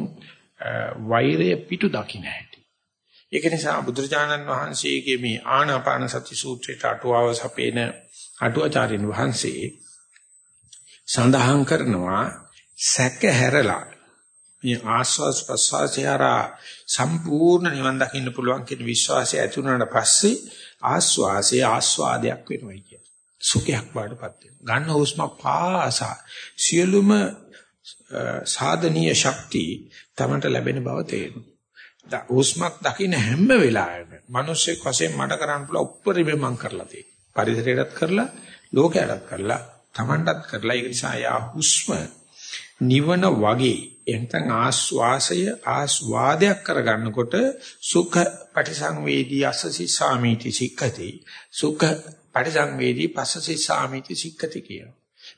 වෛරය පිටු දකින්න හැටි. ඒක නිසා බුදුරජාණන් වහන්සේගේ මේ ආනාපාන සති සූත්‍රයට අටුවාව සපේන අටුවාචාරින් වහන්සේ සඳහන් කරනවා සැක හැරලා මේ ආස්වාස් ප්‍රසවාසයරා සම්පූර්ණ නිවන් දකින්න පුළුවන් කියන විශ්වාසය ඇති වුණාට පස්සේ ආස්වාසේ ආස්වාදයක් වෙනවා කියන සුඛයක් වඩපත් වෙනවා. ගන්න හුස්ම පාසා සියලුම සාධනීය ශක්තිය තමන්ට ලැබෙන බව තේරෙනවා. හුස්මක් දකින්න හැම වෙලාවෙම මිනිස්සෙක් වශයෙන් මට කරන්න පුළුවන් උප්පරිම මං කරලා තියෙනවා. පරිසරයටත් කරලා, ලෝකයටත් කරලා, තමන්ටත් කරලා. ඒ නිසා යා හුස්ම නිවන වගේ එතන ආස්වාසය ආස්වාදයක් කරගන්නකොට සුඛ පටිසංවේදී අසසි සාමීති සික්ඛති සුඛ පටිසංවේදී පස්සසි සාමීති සික්ඛති කියන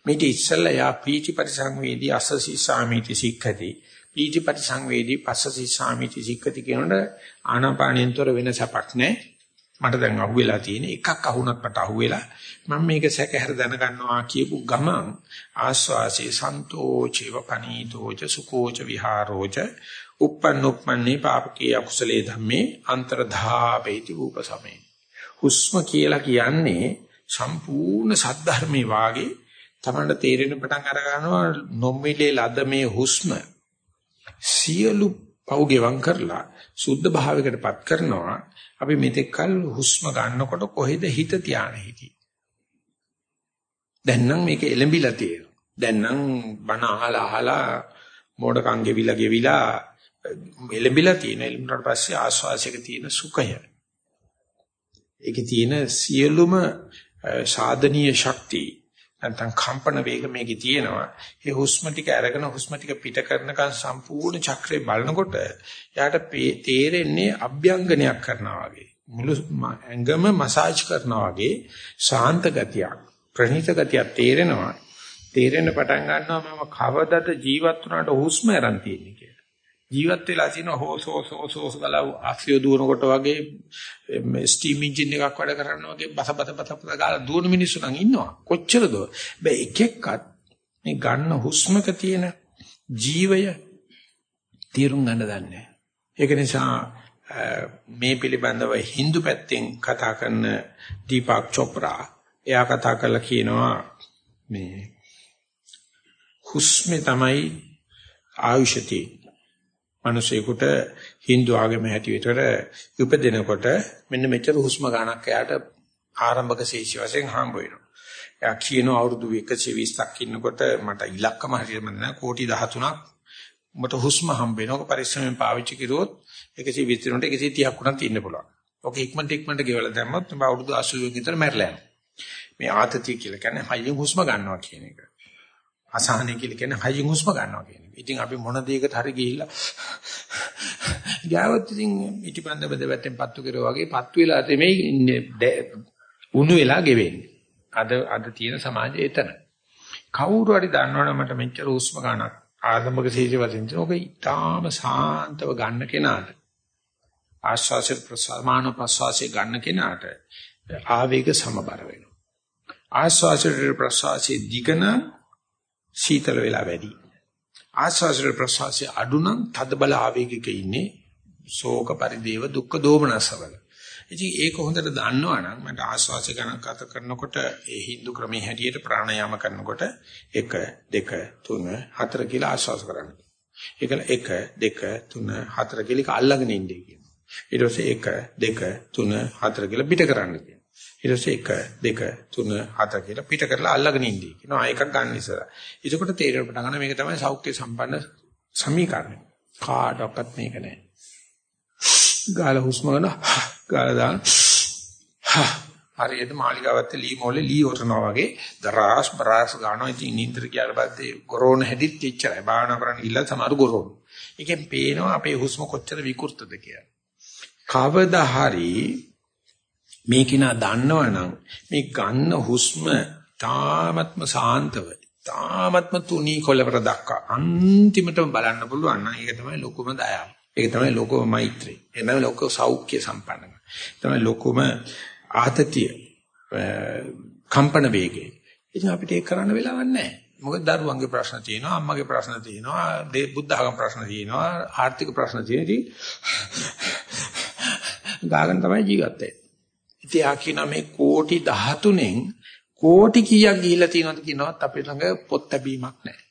මේටි ඉස්සල්ලා යා පීචි පටිසංවේදී අසසි සාමීති සික්ඛති පීචි පටිසංවේදී පස්සසි සාමීති සික්ඛති කියනොට ආනාපානෙන්තර වෙන සපක් නැහැ මට දැන් අහුවෙලා තියෙන එකක් අහුණත් මට අහුවෙලා මම මේක සැකහැර දැනගන්නවා කියපු ගමන් ආස්වාසේ සන්තෝචේව පනීතෝච සුකෝච විහාරෝච uppannuppanni papake akusale dhamme antardhaapeති රූපසමේ හුස්ම කියලා කියන්නේ සම්පූර්ණ සද්ධර්මයේ වාගේ තමන්ට තේරෙන පටන් අර ගන්නවා නොමිලේ ලද මේ හුස්ම සියලු පව් ගෙවම් කරලා සුද්ධ භාවයකටපත් කරනවා අපි මෙතෙක් කල හුස්ම ගන්නකොට කොහෙද හිත තියාගෙන හිටියේ දැන් නම් මේක එලඹිලා තියෙනවා. දැන් නම් බණ අහලා අහලා මෝඩකම් ගෙවිලා ගෙවිලා එලඹිලා තියෙන. එලඹුණාට පස්සේ ආස්වාසයක තියෙන සුඛය. ඒකේ තියෙන සියලුම සාධනීය ශක්තිය නැත්නම් කම්පන වේග මේකේ තියෙනවා. ඒ හුස්ම ටික අරගෙන හුස්ම ටික පිට කරනකන් සම්පූර්ණ චක්‍රය බලනකොට එයාට තේරෙන්නේ අභ්‍යංගනයක් කරනවා වගේ. මුළු ඇඟම මසාජ් කරනවා වගේ ශාන්ත ගතියක්. ප්‍රණීත ගතියක් තේරෙනවා. තේරෙන්න පටන් ගන්නවා මම කවදද ජීවත් වුණාට හුස්ම අරන් තියෙන්නේ කියලා. ජීවත් වෙලා තියෙන හොස් හොස් හොස් හොස් ගලව ආක්සිය දුවනකොට වගේ මේ ස්ටීම් එන්ජින් එකක් වැඩ කරනවා වගේ බස බස බස බස ගාලා දුවන මිනිස්සු නම් ඉන්නවා. කොච්චරද? බෑ එක එක්කත් මේ ගන්න හුස්මක තියෙන ජීවය තීරුම් ගන්න දන්නේ. ඒක නිසා මේ පිළිබඳව Hindu පැත්තෙන් කතා කරන දීපක් චොප්රා එයා කතා කරලා කියනවා මේ හුස්මේ තමයි ආයුෂති මිනිසෙකුට Hindu ආගම හැටියට උපදිනකොට මෙන්න මෙච්චර හුස්ම ගන්නක් එයාට ආරම්භක ශේෂි වශයෙන් හම්බ වෙනවා. එයා කියනවා අවුරුදු 120ක් ඉන්නකොට මට ඉලක්කම හරියට මතක නැහැ කෝටි 13ක් මට හුස්ම හම්බ වෙනවා. පරිස්සමෙන් පාවිච්චි කරුවොත් 120 ට 130ක් වුණත් ඉන්න පුළුවන්. ඔක ඉක්මනට ඉක්මනට ගෙවලා දැම්මොත් මම අවුරුදු 80 විතර මැරලා යනවා. මේ ආතතිය කියලා කියන්නේ හයියෙන් හුස්ම ගන්නවා කියන එක. අසහනය කියලා කියන්නේ හයියෙන් හුස්ම ගන්නවා කියන එක. ඉතින් අපි මොන දෙයකට හරි ගිහිල්ලා ගාවත් ඉතින් ඉටිපන්ද බෙදවැටෙන් පත්තු කරා වගේ පත්තු වෙලා තෙමේ උණු වෙලා ගෙවෙන්නේ. අද අද තියෙන සමාජය එතන. කවුරු හරි දන්නවනේ මට මෙච්චර හුස්ම ගන්නක් ආදම්බක සීජ වශයෙන් ඔක ඊටාම සාන්තව ගන්න කෙනාට ආශ්වාස ප්‍රසාරමාන ප්‍රසවාසය ගන්න කෙනාට ආවේග සමබර වෙනවා. ආස්වාසයට ප්‍රසවාසයේ දිගන සීතල වෙලා වැඩි. ආස්වාසය ප්‍රසවාසය අඩු නම් තද බල ආවේගික ඉන්නේ ශෝක පරිදේව දුක්ඛ දෝමනසවල. ඉතින් ඒක හොඳට දන්නවනම් මට ආස්වාසය ගැන කතා කරනකොට ඒ Hindu ක්‍රමයේ හැටියට ප්‍රාණයාම කරනකොට 1 2 3 4 කියලා ආස්වාස කරන්න. ඒකල 1 2 3 4 කියලා අල්ලගෙන ඉන්නේ කියනවා. ඊට පස්සේ 1 2 3 4 කියලා පිට කරන්න කියනවා. ඊට පස්සේ 1 2 3 4 කියලා පිට කරලා අල්ලගෙන ඉන්නේ කියනවා. එකක් ගන්න ඉස්සර. එතකොට තේරෙන්න පටන් ගන්න මේක තමයි සෞඛ්‍ය සම්පන්න සමීකරණය. කාටවත් මේක නෑ. ගාල හුස්ම ගන්න ගාලා දාන හරියට මාලිගාවත් ලී මොලේ ලී වටනවා වගේ දරාස් බරාස් ගන්නවා ඉතින් නින්දර කියලා පස්සේ කොරෝන හැදිත් ඉච්චරයි භාවනා කරන්න ඉල්ල සමහර කොරෝන. ඒකෙන් පේනවා අපේ හුස්ම කොච්චර විකෘතද කියලා. කවදා හරි මේ කිනා දන්නවනම් මේ ගන්න හුස්ම තාමත්ම සාන්තව තාමත්ම තුනී කොලවර දක්වා අන්තිමටම බලන්න පුළුවන් නම් ඒක තමයි ලොකුම දයාව. ඒක තමයි ලොකුම මෛත්‍රී. ඒක තමයි ලොකු සෞඛ්‍ය සම්පන්නම. තමයි ලොකුම ආතතිය කම්පන වේගය. ඉතින් අපිට ඒක කරන්න වෙලාවක් නැහැ. මොකද දරුවන්ගේ ප්‍රශ්න තියෙනවා, අම්මගේ ප්‍රශ්න තියෙනවා, බුද්ධ ආගම ප්‍රශ්න තියෙනවා, ආර්ථික ප්‍රශ්න තියෙනවා. ගාගෙන තමයි ජීවත් වෙන්නේ. ඉතින් ආ කියන මේ කෝටි 13න් කෝටි කීයක් ගිහිල්ලා තියෙනවද කියනවත් අපේ ළඟ පොත් ලැබීමක් නැහැ.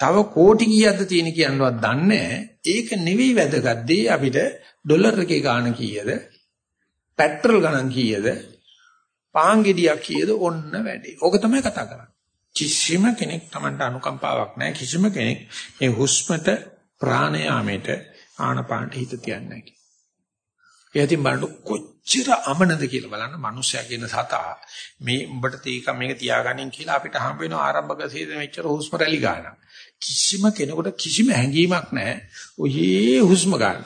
තව කෝටි කීයක්ද තියෙන කියනවත් දන්නේ ඒක නෙවෙයි වැදගත් දේ අපිට ඩොලර් එකේ ගාණ කීයද? පෙට්‍රල් ගණන් කීයද? පාන් ගෙඩියක් කීයද? ඔන්න වැඩි. ඕක තමයි කතා කරන්නේ. කිසිම කෙනෙක් Tamanට අනුකම්පාවක් නැහැ. කිසිම කෙනෙක් මේ හුස්මට ප්‍රාණයාමයට ආනපානට හිත තියන්නේ නැහැ. එයාටින් බලන්න කොච්චර අමනද කියලා බලන්න මිනිස්සයා කියන සතා මේ උඹට තීක මේක තියාගනින් කියලා අපිට හම්බ වෙන ආරම්භක සීද මෙච්චර හුස්ම රැලි ගන්න. කිසිම කෙනෙකුට කිසිම හැඟීමක් නැහැ. ඔයේ හුස්ම ගන්න.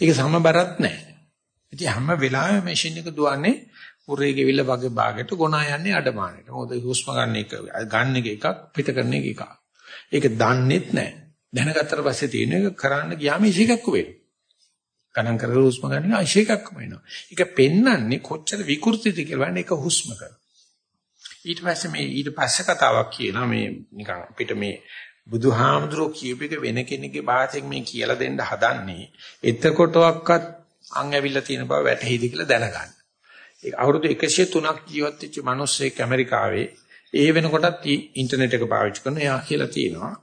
ඒක සමබරත් නැහැ. ඉතින් හැම වෙලාවෙම මැෂින් එක දුවන්නේ උරේ ගෙවිල වගේ භාගයට ගොනා යන්නේ අඩමානෙට. මොකද හුස්ම ගන්න එක ගන්න එක එකක් පිට කරන එක එකක්. ඒක දන්නෙත් නැහැ. දැනගත්තට පස්සේ තියෙන එක කරන්න ගියාම ඉසිකක්ක වෙනවා. ගණන් කරලා හුස්ම ගන්න ආයෙ එකක්ම එනවා. ඒක පෙන්වන්නේ කොච්චර විකෘතිද කියලා වන්නේ ඒක හුස්මක. ඊට පස්සේ මේ ඊට පස්සේ කතාවක් කියනවා මේ නිකන් අපිට මේ බුදුහාමුදුරුවෝ කියූප එක වෙන කෙනෙක්ගේ භාෂෙන් මේ කියලා දෙන්න හදන්නේ. එතකොටවත් අන් ඇවිල්ලා තියෙන බව වැටහිද කියලා දැනගන්න. ඒ අවුරුදු 103ක් ජීවත් වෙච්ච මිනිස්සෙක් ඇමරිකාවේ ඒ වෙනකොටත් ඉන්ටර්නෙට් එක පාවිච්චි කරන එයා කියලා තියෙනවා.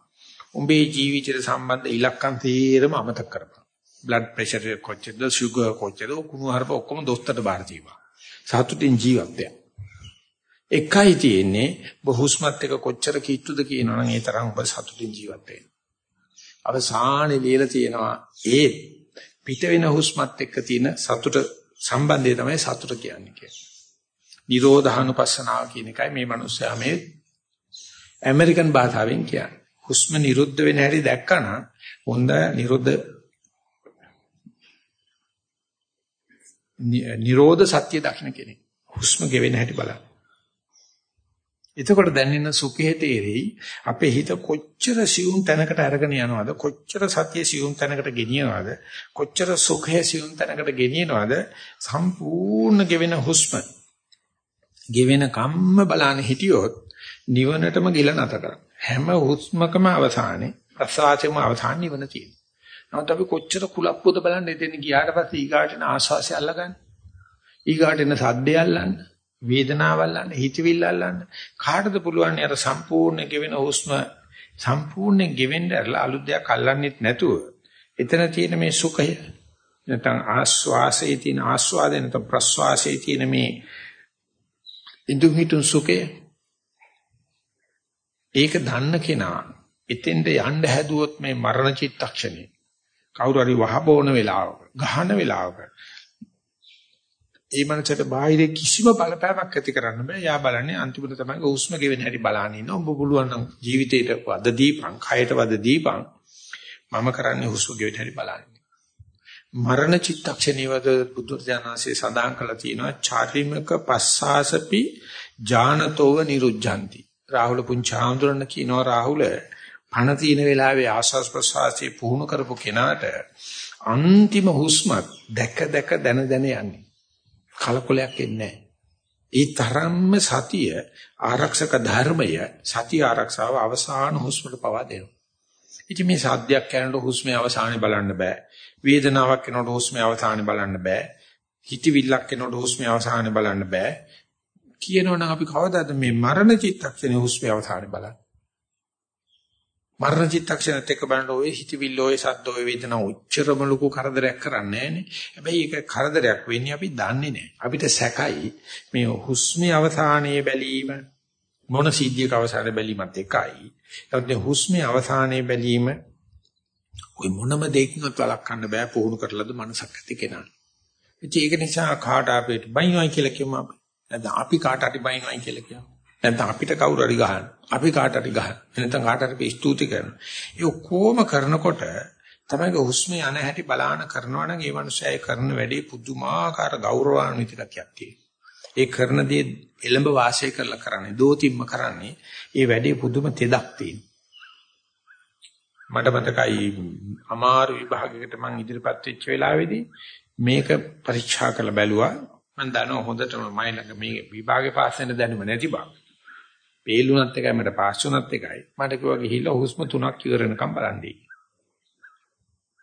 උඹේ ජීවිතයට සම්බන්ධ ඉලක්කම් තීරම අමතක කරපන්. බ්ලඩ් ප්‍රෙෂර් එක කොච්චරද සුගර් කොච්චරද කුණු හරප ඔක්කොම දොස්තරට බාර දීපන්. සතුටින් ජීවත් වෙන්න. එකයි තියෙන්නේ බහුස්මත් එක කොච්චර කිට්ටුද කියනවනම් ඒ තරම් ඔබ සතුටින් ජීවත් වෙන්න. අවසානයේ ලියලා තියෙනවා ඒ පිට වෙන හුස්මත් එක්ක තියෙන සතුට සම්බන්ධය තමයි සතුට කියන්නේ කියන්නේ. නිරෝධානුපස්සනාව කියන එකයි මේ මිනිස්සයා මේ ඇමරිකන් භාෂාවෙන් කියන්නේ. හුස්ම නිරුද්ධ වෙන හැටි දැක්කම හොඳ නිරුද්ධ නිරෝධ සත්‍ය දකින්න කෙනෙක්. හුස්ම ගෙවෙන හැටි බලන්න. එතකොට දැනෙන සුඛේ තේරෙයි අපේ හිත කොච්චර සියුම් තැනකට අරගෙන යනවද? කොච්චර සතිය සියුම් තැනකට ගෙනියනවද? කොච්චර සුඛය සියුම් තැනකට ගෙනියනවද? සම්පූර්ණ ගෙවෙන හුස්ම. ගෙවෙන කම්ම බලන්න හිටියොත් නිවනටම ගිල නැත කරා හැම හුස්මකම අවසානයේ ප්‍රසආසෙම අවසාන නිවන තියෙනවා. නමුත් අපි කොච්චර කුලප්පුවද බලන්න එතන ගියාට පස්සේ ඊගාටන ආස්වාසය අල්ලගන්න. ඊගාටන සද්දය අල්ලන්න, වේදනාව අල්ලන්න, හිතවිල්ල අල්ලන්න. කාටද පුළුවන් අර සම්පූර්ණ ගෙවෙන හුස්ම සම්පූර්ණයෙන් ගෙවෙන්න ඇරලා අලුත් දෙයක් අල්ලන්නෙත් නැතුව එතන තියෙන මේ සුඛය නැත්නම් ආස්වාසයේ තියෙන ආස්වාදය නැත්නම් ප්‍රස්වාසයේ තියෙන මේ ඉදුම් හිටුන් සුඛය ඒක දන්න කෙනා එතෙන්ට යන්න හැදුවොත් මේ මරණ චිත්තක්ෂණේ කවුරු හරි වහබෝන වෙලාවක ගහන වෙලාවක ඒ මනසට බාහිර කිසිම බලපෑමක් ඇති කරන්න බෑ. යා බලන්නේ අන්තිමට තමයි උස්ම ගෙවෙන හැටි බලන්න ඉන්න. ඔබ පුළුවන් නම් ජීවිතේට වද දීපං, කයට වද දීපං. මම කරන්නේ හුස්ම ගෙවෙන හැටි බලන්න. මරණ චිත්තක්ෂණීවද බුදුරජාණන්සේ සඳහන් කළා තියෙනවා චාරිමක පස්සාසපි ඥානතෝව නිරුද්ධಂತಿ. රාහුල පුංචාඳුරණ කියනවා රාහුල පණ තියෙන වෙලාවේ ආස්වාස් ප්‍රසවාසයේ පුහුණු කරපු කෙනාට අන්තිම හුස්මත් දැක දැක දන දන යන්නේ. කලකොලයක් එන්නේ ඒ තරම්ම සතිය ආරක්ෂක ධර්මය සතිය ආරක්ෂාව අවසාන හුස්මට පවා දෙනවා. ඉතින් මේ සාධ්‍යයක් කරනකොට හුස්මේ අවසානේ බලන්න බෑ. වේදනාවක් කරනකොට හුස්මේ අවසානේ බලන්න බෑ. හිතවිල්ලක් කරනකොට හුස්මේ අවසානේ බලන්න බෑ. කියනවනම් අපි කවදාද මේ මරණ චිත්තක්ෂණේ හුස්මේ අවසානේ බලන්නේ? මරණ චිත්තක්ෂණත් එක්ක බලනකොට ওই හිතවිල්ල ওই සද්ද ওই වේදනා උච්චරම ලොකු කරදරයක් කරන්නේ නැහනේ. හැබැයි ඒක කරදරයක් වෙන්නේ අපි දන්නේ නැහැ. අපිට සැකයි මේ හුස්මේ අවසානයේ බැලීම මොන සිද්ධියක අවසානයේ බැලීමත් එකයි. ඒත් හුස්මේ අවසානයේ බැලීම ওই මොනම දෙයකින්වත් වළක්වන්න බෑ පුහුණු කරලාද මනසක් ඇති කෙනා. ඒක නිසා කාට අපිට බයින්වයි කියලා කියමු අපි. නැත්නම් අපි කාට හරි බයින්වයි කියලා කියමු. නැත්නම් අපිට කවුරු හරි ගහන. අපි කාට හරි ගහන. නැත්නම් කාට හරි ස්තුති කරන. ඒ ඔක්කොම කරනකොට තමයි හුස්මේ යන හැටි බලාන කරනවා නම් ඒ මනුස්සයයි කරන වැඩේ පුදුමාකාර ගෞරවාන්විත ගතියක් තියෙනවා. ඒ කරන දේ එළඹ වාසය කරලා කරන්නේ දෝතිම්ම කරන්නේ ඒ වැඩේ පුදුම තෙදක් තියෙනවා. මට මතකයි අමාරු විභාගයකට මම ඉදිරිපත් වෙච්ච වෙලාවේදී මේක පරීක්ෂා කරලා බැලුවා මම දන්නවා හොඳටම මම ළඟ මේ විභාගේ පාස් වෙන්න දැනුම නැති බව. පේලුණත් එකයි මට පාස් වුණත් එකයි. මට කිව්වා ගිහිල්ලා හුස්ම තුනක් ඉවර වෙනකම් බලන්නේ.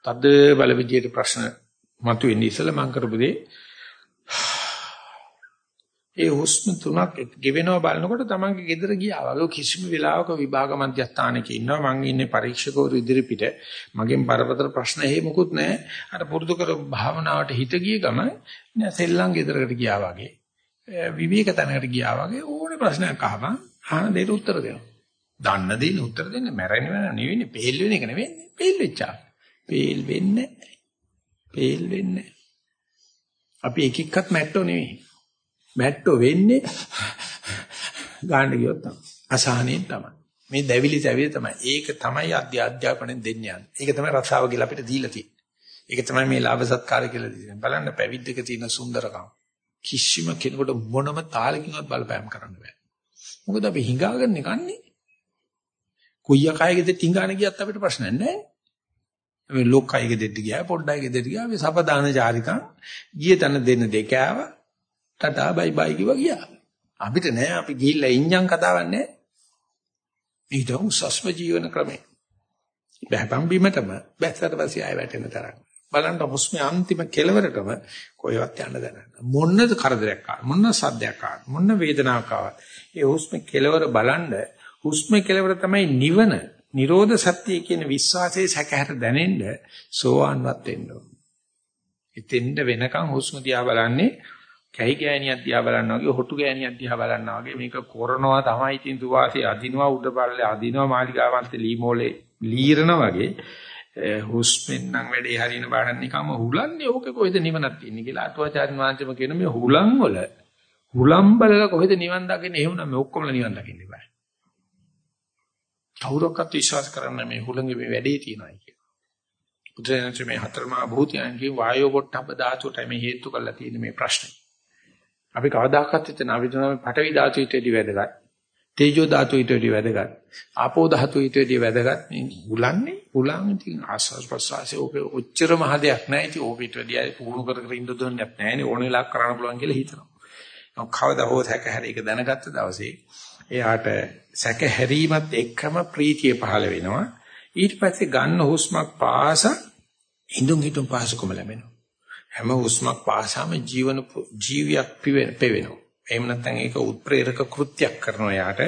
තද බල විදියට ප්‍රශ්න මතුවෙන්නේ ඉස්සෙල්ලා මම කරපු දේ. ඒ හුස්ම තුනක් ගෙවෙනව බලනකොට තමන්ගේ ගෙදර ගියා වගේ කිසිම වෙලාවක විභාග මධ්‍යස්ථානයක ඉන්නවා. මං ඉන්නේ පරීක්ෂකවරු ඉදිරි පිට. මගෙන් බරපතල ප්‍රශ්න එහෙ මොකුත් නැහැ. අර පුරුදු කර භාවනාවට හිත ගිය ගම නෑ සෙල්ලම් ගෙදරකට ගියා වගේ විවේක තැනකට ගියා වගේ ඕනේ ප්‍රශ්නයක් අහපන්. අහන දෙයට උත්තර දෙනවා දන්න දෙයින් උත්තර දෙන්න මැරෙන්නේ නෙවෙයි පේල් වෙන එක නෙවෙයි පේල් වෙච්චා පේල් වෙන්නේ පේල් වෙන්නේ අපි එක එක්කත් මැට්ටෝ නෙවෙයි මැට්ටෝ වෙන්නේ ගන්න ගියොත් තමයි. අසහනෙන් තමයි. මේ දැවිලි දැවිලි තමයි. ඒක තමයි අධ්‍යාපනයෙන් දෙන්නේ යන්නේ. ඒක තමයි රසාව කියලා අපිට දීලා තියෙන්නේ. ඒක තමයි මේ ලාභ සත්කාර කියලා දෙන්නේ. බලන්න පැවිද්දක තියෙන සුන්දරකම. කිසිම කෙනෙකුට මොනම තාලකින්වත් බලපෑම් කරන්න බෑ. මොකද අපි හිඟාගෙන කන්නේ. කොයියා කයගෙද ටිංගාන ගියත් අපිට ප්‍රශ්න නැහැ. මේ ලෝකයිගෙ දෙද්දි ගියා පොඩ්ඩයිගෙ දෙද්දි ගියා මේ සපදාන චාරිකා ගිය තැන දෙන්න දෙකෑව ටටා බයි බයි කිව්වා ගියා. අපිට නෑ අපි ගිහිල්ලා ඉන්ජන් කතාවක් නෑ. ඊට උසස්ම ජීවන ක්‍රමය. බහැපම් බීමටම බැස්සට පස්සේ ආය වැටෙන තරම්. බලන්න හුස්මේ අන්තිම කෙලවරටම කොහෙවත් යන්න දැනන්න. මොනද කරදරයක් ආව මොන සද්දයක් ආව මොන වේදනාවක් ආව. ඒ හුස්මේ කෙලවර බලන්න හුස්මේ කෙලවර තමයි නිවන. නිරෝධ සත්‍ය කියන විශ්වාසයේ සැකහැර දැනෙන්න සෝවාන්වත් වෙන්න ඕන. ඉතින්ද වෙනකන් හුස්ම දිහා බලන්නේ කැහි ගෑණියක් දිහා බලනවා වගේ හොටු ගෑණියක් දිහා බලනවා වගේ මේක කරනවා තමයි ඉතින් සුවාසී අදිනවා උඩ පල්ලේ අදිනවා මාලිගාවන්ත ලීමෝලේ ලීරන වගේ හුස්මෙන් නම් වැඩේ හරින බාඩන් නිකම්ම හුලන්නේ ඕකේ කොහෙද නිවනක් තියෙන්නේ කියලා අටුවාචාර්ය වංශම කියන මේ හුලම් වල හුලම් බලලා කොහෙද නිවන් දකින්නේ එහෙම මේ ඔක්කොම නිවන් දකින්න බෑ කවුරක්වත් විශ්වාස කරන්න මේ හුලඟේ මේ වැඩේ තියෙනවා කියලා බුදුරජාණන් මේ හතරමා භූතයන්ගේ වායෝ පොට්ටබ්බ ධාතුවට මේ හේතු කරලා තියෙන මේ ප්‍රශ්නේ අපි කවදාකවත් හිතන අපි තමයි පඨවි ධාතු ඊටදී වැදගත්. තේජෝ ධාතු ඊටදී වැදගත්. ආපෝ ධාතු ඊටදී වැදගත්. මේ උලන්නේ උලන් ඉතින් ආස්වාස් ප්‍රසවාසයේ ඔක ඔච්චර මහ දෙයක් නෑ. ඉතින් ඕක ඊටදී පුහුණු කර කර ඉන්න දෙයක් නෑනේ. ඕන වෙලාවක් කරන්න පුළුවන් කියලා හිතනවා. නමුත් කවදා හෝ සැකහැර ඒක දැනගත්ත දවසේ එයාට සැකහැරීමත් එක්කම ප්‍රීතිය පහළ වෙනවා. ඊට පස්සේ ගන්න හුස්මක් පාස ඉඳුන් හිටුන් පාසකම ලැබෙනවා. හැම හුස්මක් පාසාම ජීවන ජීවියක් පෙවෙනවා. එහෙම නැත්නම් ඒක උත්ප්‍රේරක කෘත්‍යයක් කරනවා යාට.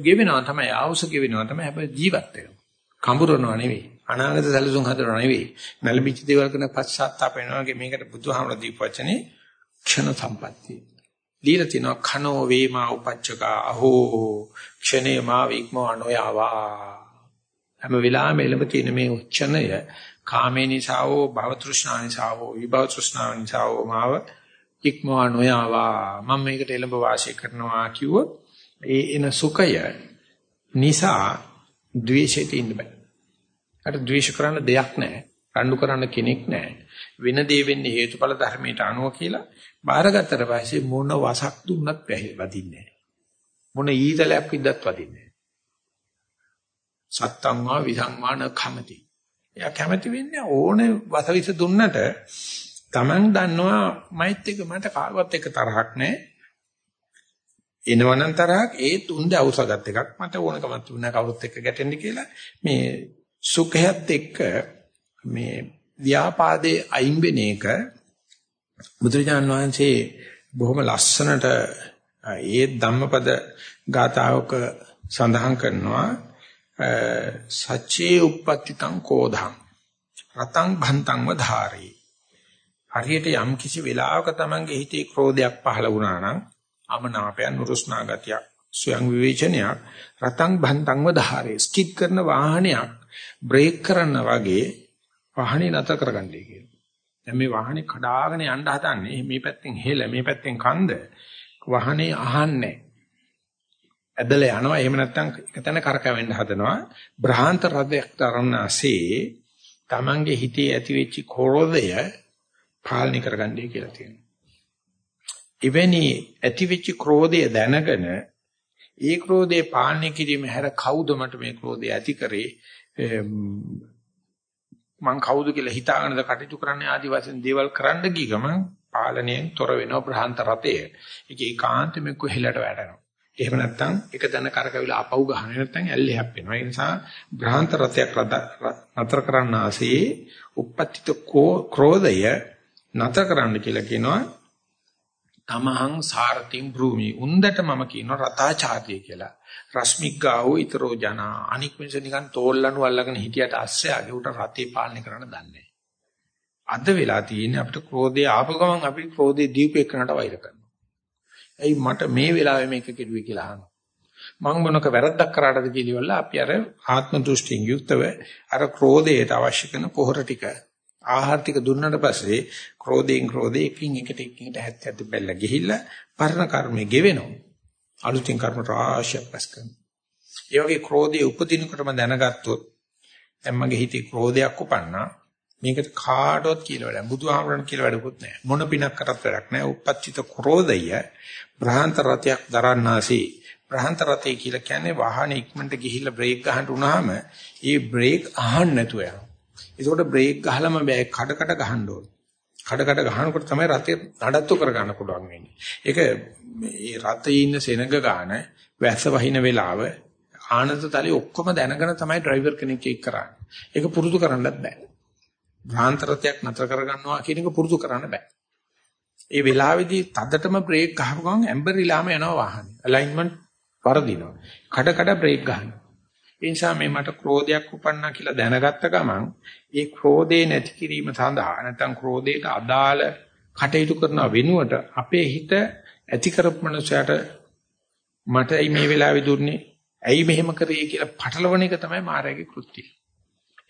ගෙවෙනවා තමයි ආවුස ගෙවෙනවා තමයි හැබැයි ජීවත් වෙනවා. කඹරනවා නෙවෙයි. අනාගත සැලසුම් හදනවා නෙවෙයි. නැලපිච්ච දේවල් කරන පශ්චාත්තාප වෙනවා වගේ මේකට බුදුහාමර දීප වචනේ ක්ෂණ සම්පත්තිය. දීලා තිනවා කනෝ වේමා උපච්චකා අහෝ ක්ෂණේ මා වික්මෝ අනෝයාවා. හැම වෙලාවෙම එළඹ තියෙන මේ උච්චනය කාමේ නිසා හෝ භව තෘෂ්ණා නිසා හෝ විභව තෘෂ්ණා නිසා හෝ මාව ඉක්මවා නොයාවා මම මේකට එළඹ වාසය කරනවා කිව්වොත් ඒ එන සුඛය නිසා ද්වේෂයට ඉන්න බෑ. අර ද්වේෂ කරන්න දෙයක් නැහැ. රණ්ඩු කරන්න කෙනෙක් නැහැ. වෙන දේ වෙන්නේ හේතුඵල ධර්මයට අනුව කියලා බාරගත්තට පස්සේ මොන වසක් දුන්නත් වදින්නේ නැහැ. මොන ඊතලයක් විද්දත් වදින්නේ නැහැ. සත්තං වා විසංවාන කමති. එයා කැමති වෙන්නේ ඕනේ වසවිස දුන්නට Taman දන්නවා මයිත් එක මට කාටවත් එක තරහක් නැහැ. එනවනම් තරහක් ඒ තුන්ද අවශ්‍යගත් එකක් මට ඕනකමක් තිබුණා කවුරුත් එක්ක ගැටෙන්න කියලා මේ සුඛයත් එක්ක මේ ව්‍යාපාදේ අයින් වෙන එක බුදුරජාන් වහන්සේ බොහොම ලස්සනට ඒ ධම්මපද ගාතාවක සඳහන් කරනවා සච්චේ uppattitan කෝධං රතං භන්තං වධාරේ හරියට යම් කිසි වෙලාවක Tamange හිතේ ක්‍රෝධයක් පහළ වුණා නම් අමනාපයන් නුරුස්නා ගතියක් ස්වයං විවේචනයක් රතං භන්තං වධාරේ ස්කිඩ් කරන වාහනයක් බ්‍රේක් කරන්න වගේ වාහනේ නතර කරගන්නයි කියනවා. දැන් මේ වාහනේ කඩාගෙන යන්න හදන්නේ මේ පැත්තෙන් හෙල මේ පැත්තෙන් කන්ද වාහනේ අහන්නේ ඇදලා යනවා එහෙම නැත්නම් එක තැන කරකවෙන්න හදනවා බ්‍රහාන්ත රදයක් තරන්නාසේ Tamange හිතේ ඇතිවෙච්ච ක්‍රෝධය පාලනය කරගන්නයි කියලා තියෙනවා. එවැනි ඇතිවෙච්ච ක්‍රෝධය දැනගෙන ඒ ක්‍රෝධේ පාලනය කිරීම හැර කවුද මට මේ ක්‍රෝධය ඇති කරේ මං කවුද කියලා හිතාගෙනද කටයුතු කරන්නේ ආදි වශයෙන් දේවල් කරන්න ගිය ගමන් පාලනයෙන් තොර වෙනවා ප්‍රහාන්ත රතය. ඒක ඒකාන්තෙම කොහෙලට වැටෙනවා. එහෙම නැත්නම් එක දන කරකවිලා අපව් ගහන නැත්නම් ඇල්ලේ හැප්පෙනවා. ඒ නිසා බ්‍රහන්ත රතයක් නතර කරන්න ආසේ උප්පත්තිත ක්‍රෝධය නතර කරන්න කියලා කියනවා. තමහං සාරතිම් භූමි උන්දට මම කියනවා රතාචාර්ය කියලා. රශ්මික් ගාවෝ ඊතරෝ ජනා අනික් මිනිස්සු නිකන් තෝල්ලනු අල්ලගෙන හිටියට අස්සයාගේ උට රතේ පාලනය කරන්න දන්නේ අද වෙලා තියෙන්නේ අපිට ක්‍රෝධය ආපු ගමන් අපි ක්‍රෝධේ දීපේකනට වෛර කරනවා. එයි මට මේ වෙලාවේ මේක කෙරුවේ කියලා අහනවා. මං මොනක වැරද්දක් කරාටද කියලා අපි අර ආත්ම දෘෂ්ටියෙන් යුක්තව අර ක්‍රෝධයට අවශ්‍ය කරන පොහොර ටික ආහාර ටික දුන්නට පස්සේ ක්‍රෝධයෙන් ක්‍රෝධේ එකින් එකට එකින් එකට හැත් හැත් බැල්ල ගිහිල්ලා පරණ කර්මෙ ගෙවෙනවා. අලුතින් කර්ම රාශියක් රැස් කරනවා. ඒ වගේ ක්‍රෝධයේ උපදිනකොටම දැනගත්තොත් දැන් මගේ හිතේ ක්‍රෝධයක් උපන්නා. මේකට කාටවත් කියලා වැඩක් බුදුහාමරණ කියලා වැඩකුත් නැහැ. මොන පිනක් කරත් වැඩක් නැහැ. උපපච්චිත ක්‍රෝධය බ්‍රහන්ත රතයක් දරන්නාසී. බ්‍රහන්ත රතේ කියලා කියන්නේ වාහනේ ඉක්මනට ගිහිල්ලා බ්‍රේක් ගහන්න උනහම ඒ බ්‍රේක් අහන්න නැතුව යනවා. ඒකට බ්‍රේක් ගහලම බෑ. කඩ කඩ ගහන්න ඕනේ. කඩ කඩ ගහනකොට තමයි රතේ නඩත්තු කර ගන්න පුළුවන් වෙන්නේ. ඒක මේ රතේ ඉන්න සෙනග ගාන වැස්ස වහින වෙලාව ආනන්ද තලයේ ඔක්කොම දැනගෙන තමයි ඩ්‍රයිවර් කෙනෙක් ඒක කරන්නේ. ඒක පුරුදු කරන්නත් බෑ. භ්‍රාන්තරතයක් නතර කර ගන්නවා කියන එක පුරුදු කරන්න බෑ. ඒ වෙලාවේදී තදටම බ්‍රේක් ගහපු ගමන් ඇම්බරිලාම යනවා වාහනේ. අලයින්මන්ට් වරදිනවා. කඩ කඩ බ්‍රේක් ගන්නවා. ඒ නිසා මේ මට ක්‍රෝධයක් උපන්නා කියලා දැනගත්ත ගමන් ඒ ක්‍රෝධේ නැති කිරීම සඳහා නැත්නම් ක්‍රෝධයට අදාළ කටයුතු කරන වෙනුවට අපේ හිත ඇති කරපු මනුස්සයාට මටයි මේ වෙලාවේ දුන්නේ ඇයි මෙහෙම කරේ කියලා පටලවන එක තමයි මායාවේ කෘත්‍යය.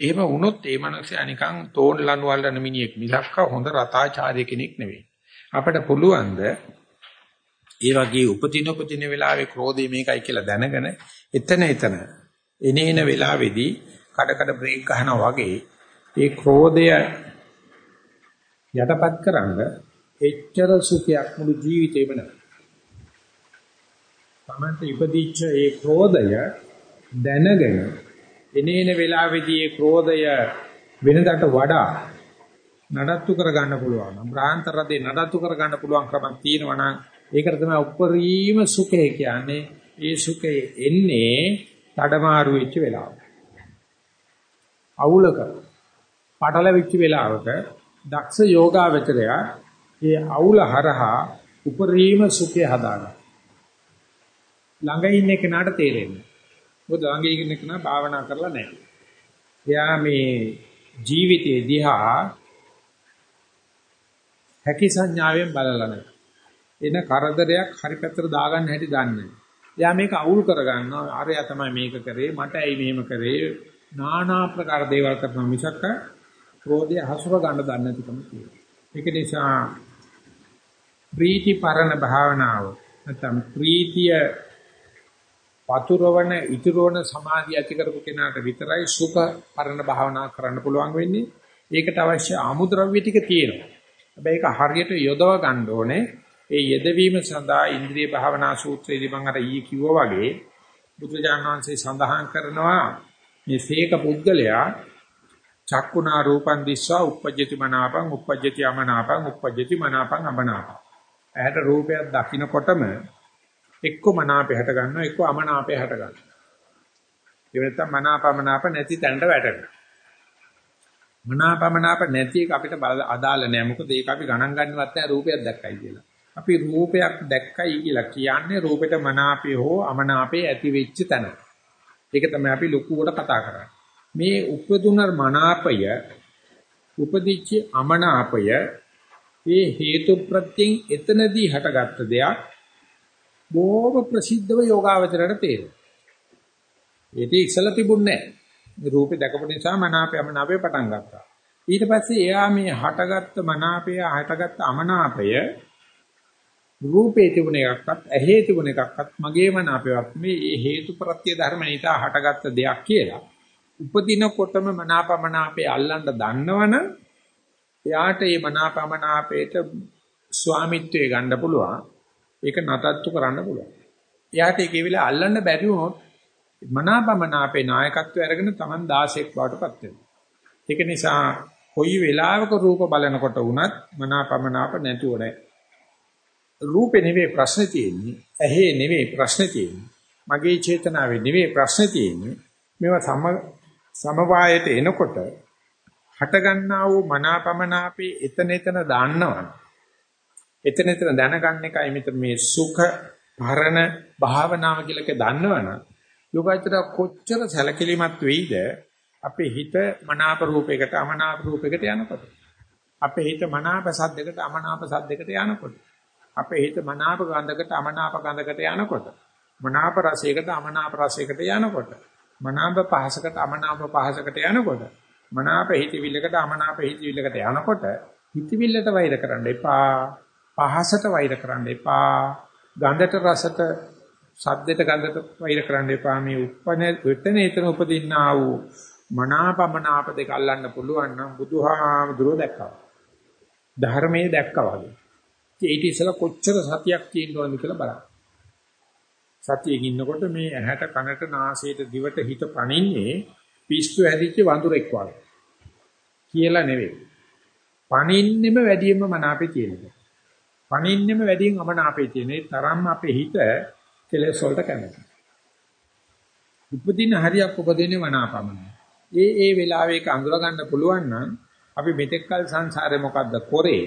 එහෙම වුණොත් ඒ මනුස්සයා නිකන් තෝන් ලනු වල්ලන මිනිහෙක් මිසක් හොඳ රතාචාර්ය කෙනෙක් නෙවෙයි. අපිට පුළුවන් ද ඒ වගේ උපදින උපදින වෙලාවේ ක්‍රෝධය මේකයි කියලා දැනගෙන එතන එතන එනේන වෙලාවේදී කඩ කඩ බ්‍රේක් ගන්නවා වගේ ඒ ක්‍රෝධය යටපත් කරන්න එච්චර සුඛයක් මුළු ජීවිතේම නැහැ. තමන්ට ඉපදිච්ච ඒ ක්‍රෝධය දැනගෙන එනේන වෙලාවේදී ඒ ක්‍රෝධය වෙනදාට වඩා නඩත්තු කර ගන්න පුළුවන්. බ්‍රාහන්තරදී නඩත්තු කර ගන්න පුළුවන් ක්‍රමක් තියෙනවා නම් ඒකට තමයි උප්පරීම සුඛය කියන්නේ. ඒ සුඛය එන්නේ තඩමාරු වෙච්ච වෙලාව. අවුලක පටලවිච්ච වෙලාවක දක්ෂ යෝගාවචරය ඒ අවුල හරහා උපරිම සුඛය හදාගන්න. ළඟ ඉන්න කෙනාට තේරෙන්නේ. මොකද ළඟ ඉන්න කෙනා භාවනා කරලා නැහැ. එයා මේ ජීවිතයේ දිහා හැකි සංඥාවෙන් බලලා නැහැ. එන කරදරයක් හරි පැත්තට දාගන්න හැටි දන්නේ නැහැ. එයා මේක අවුල් කරගන්නවා. අරයා තමයි මේක කරේ. මට ඇයි මෙහෙම කරේ? নানা ආකාර දේවල් කරන මිසක් ක්‍රෝධය හසුර ගන්න දන්නේ නැතිකම තියෙනවා. ඒක නිසා ප්‍රීති පරණ භාවනාව නැත්නම් ප්‍රීතිය වතුරවන ඉතිරවන සමාධිය ඇති කරපු කෙනාට විතරයි සුඛ පරණ භාවනා කරන්න පුළුවන් වෙන්නේ. ඒකට අවශ්‍ය ආමුද්‍රව්‍ය ටික තියෙනවා. හැබැයි ඒක හරියට යොදව ගන්න ඕනේ. ඒ යෙදවීම සඳහා ඉන්ද්‍රිය භාවනා සූත්‍රයේදී මම අර ඊයේ කිව්වා වගේ බුදුජානක වහන්සේ සඳහන් කරනවා මේ සීක පුද්ගලයා චක්කුණා රූපං දිස්වා uppajjati මනාපං uppajjati අමනාපං uppajjati මනාපං අමනාපං ඇහැට රූපයක් දකින්නකොටම එක්ක මනාපේ හට ගන්නවා එක්ක අමනාපේ හට ගන්නවා. ඒ වෙනතම මනාපමනාප නැති තැනට වැටෙනවා. මනාපමනාප නැති එක අපිට අදාළ නෑ. මොකද ඒක අපි ගණන් ගන්නවත් නෑ රූපයක් දැක්කයි කියලා. අපි රූපයක් දැක්කයි කියලා කියන්නේ රූපෙට මනාපේ හෝ අමනාපේ ඇති වෙච්ච තැන. ඒක තමයි අපි ලොකුවට කතා කරන්නේ. මේ උපදුනර් මනාපය උපදිච්ච අමනාපය ඒ හේතු ප්‍රත්‍යයෙන් එතනදී හටගත්ත දෙයක් බොහොම ප්‍රසිද්ධව යෝගාවචරයට තේරෙනවා. ඒක ඉස්සලා තිබුණේ නැහැ. රූපේ දැකපු නිසා මනාපය අමනාපය පටන් ගත්තා. ඊට පස්සේ එයා මේ හටගත්ත මනාපය හටගත්ත අමනාපය රූපේ තිබුණ එකක්වත් ඇහි තිබුණ එකක්වත් මගේ මනාපයක් මේ හේතු ප්‍රත්‍ය ධර්ම නිසා හටගත්ත දෙයක් කියලා. උපදිනකොටම මනාපමනාපේ අල්ලන්න දන්නවනම් එයාට මේ මනාපමනාපේට ස්වාමිත්වයේ ගන්න පුළුවන්. ඒක නතත්තු කරන්න පුළුවන්. එයාට ඒකේ විල අල්ලන්න බැරි වුණොත් මනාපමනාපේ නායකත්වය අරගෙන Taman 16ක් බවටපත් වෙනවා. ඒක නිසා කොයි වෙලාවක රූප බලනකොට වුණත් මනාපමනාප නැතුව නැහැ. රූපේ නෙවෙයි ප්‍රශ්නේ තියෙන්නේ. ඇහි නෙවෙයි ප්‍රශ්නේ තියෙන්නේ. මගේ චේතනාවේ නෙවෙයි ප්‍රශ්නේ තියෙන්නේ. මේවා සම සමவாயයට එනකොට හට ගන්නා වූ මනාපමනාපේ එතන එතන දාන්නවනේ. එතන එතන දැනගන්න එකයි මෙතන මේ සුඛ භරණ භාවනාව කියලා එක දන්නවනම් යෝගාචර කොච්චර සැලකිලිමත් වෙයිද? අපේ හිත මනාප රූපයකට අමනාප රූපයකට යනකොට. අපේ හිත මනාප සද්දයකට අමනාප සද්දයකට යනකොට. අපේ හිත මනාප ගන්ධකට අමනාප ගන්ධකට යනකොට. මනාප රසයකට අමනාප රසයකට යනකොට. මනාප පහසකට අමනාප පහසකට යනකොට. මනාප හිතවිල්ලකට අමනාප හිතවිල්ලකට යනකොට හිතවිල්ලට වෛර කරන්න එපා. පහසට වෛර කරන්න එපා. ගන්ධට රසට සද්දට ගන්ධට වෛර කරන්න එපා. මේ උපන වෙතන එතන උපදින්නා වූ මනාපමනාප දෙක අල්ලන්න පුළුවන් නම් බුදුහාමුදුරුවෝ දැක්කා. ධර්මයේ දැක්කා වගේ. ඊට ඉස්සෙල්ලා කොච්චර සතියක් තියෙන්න ඕනද කියලා බලන්න. සතියේ ඉන්නකොට මේ ඇහැට කනට නාසයට දිවට හිත පණින්නේ පිස්සු හැදිච්ච වඳුරෙක් වගේ. කියලා නෙවෙයි. පණින්නෙම වැඩියෙන්ම මනාපේ තියෙනවා. පණින්නෙම වැඩියෙන් අමනාපේ තියෙන. ඒ තරම්ම අපේ හිත කෙලෙස් වලට කැමතියි. උපදින හරියක් උපදින්නේ මනාපමයි. ඒ ඒ වෙලාවේ ඒක අඳුර ගන්න පුළුවන් නම් අපි මෙතෙක්කල් සංසාරේ මොකද්ද කරේ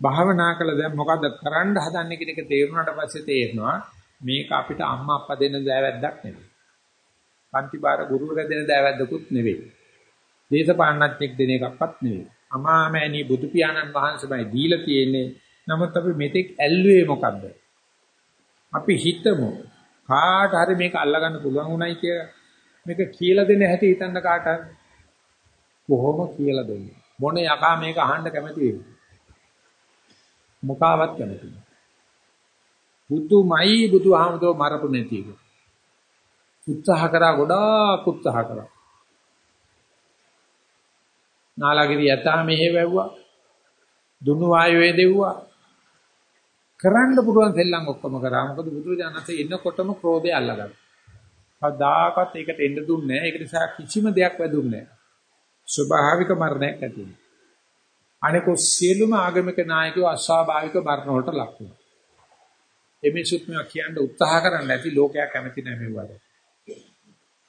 භාවනා කළ දැන් මොකද්ද කරන්න හදන්නේ කියන එක තේරුණාට පස්සේ තේරෙනවා මේක අපිට අම්මා අප්පා දෙන දෑවැද්දක් නෙවෙයි. පන්ති බාර ගුරුවරයා දෙන දෑවැද්දකුත් නෙවෙයි. දේශපාලනඥෙක් දෙන එකක්වත් නෙවෙයි. අමාමෑණී බුදු පියාණන් වහන්සේමයි දීලා තියෙන්නේ. නමුත් අපි මෙතෙක් ඇල්ලුවේ මොකද්ද? අපි හිතමු කාට හරි මේක අල්ලගන්න පුළුවන් උනායි කියලා. මේක කියලා දෙන්න හැටි හිතන්න කාට හරි. කොහොම කියලා දෙන්නේ? මොන යකා මේක අහන්න කැමති වෙන්නේ? මොකාවත් කැමති නෑ. බුදුමයි බුදුහාමුදුරුවෝ මරපු නැති එක. උත්සාහ කරා ගොඩාක් උත්සාහ කරා. නාලගිරි යතා මෙහෙ වැව්වා. දුනු වායුවේ දෙව්වා. කරන්න පුළුවන් සෙල්ලම් ඔක්කොම කරා. මොකද බුදුරජාණන්සේ එන්නකොටම ක්‍රෝධය අල්ලගත්තා. කවදාකවත් ඒකට එන්න දුන්නේ නැහැ. ඒක නිසා කිසිම දෙයක් වැදුන්නේ නැහැ. ස්වභාවික මරණයක් ඇති වෙනවා. අනිකෝ සියලුම ආගමික නායකයෝ අස්වාභාවික මරණ වලට ලක් වෙනවා. එමෙසුත් මේවා කියන්න උත්සාහ කරන්න ඇති ලෝකයා කැමති නැහැ මේවට.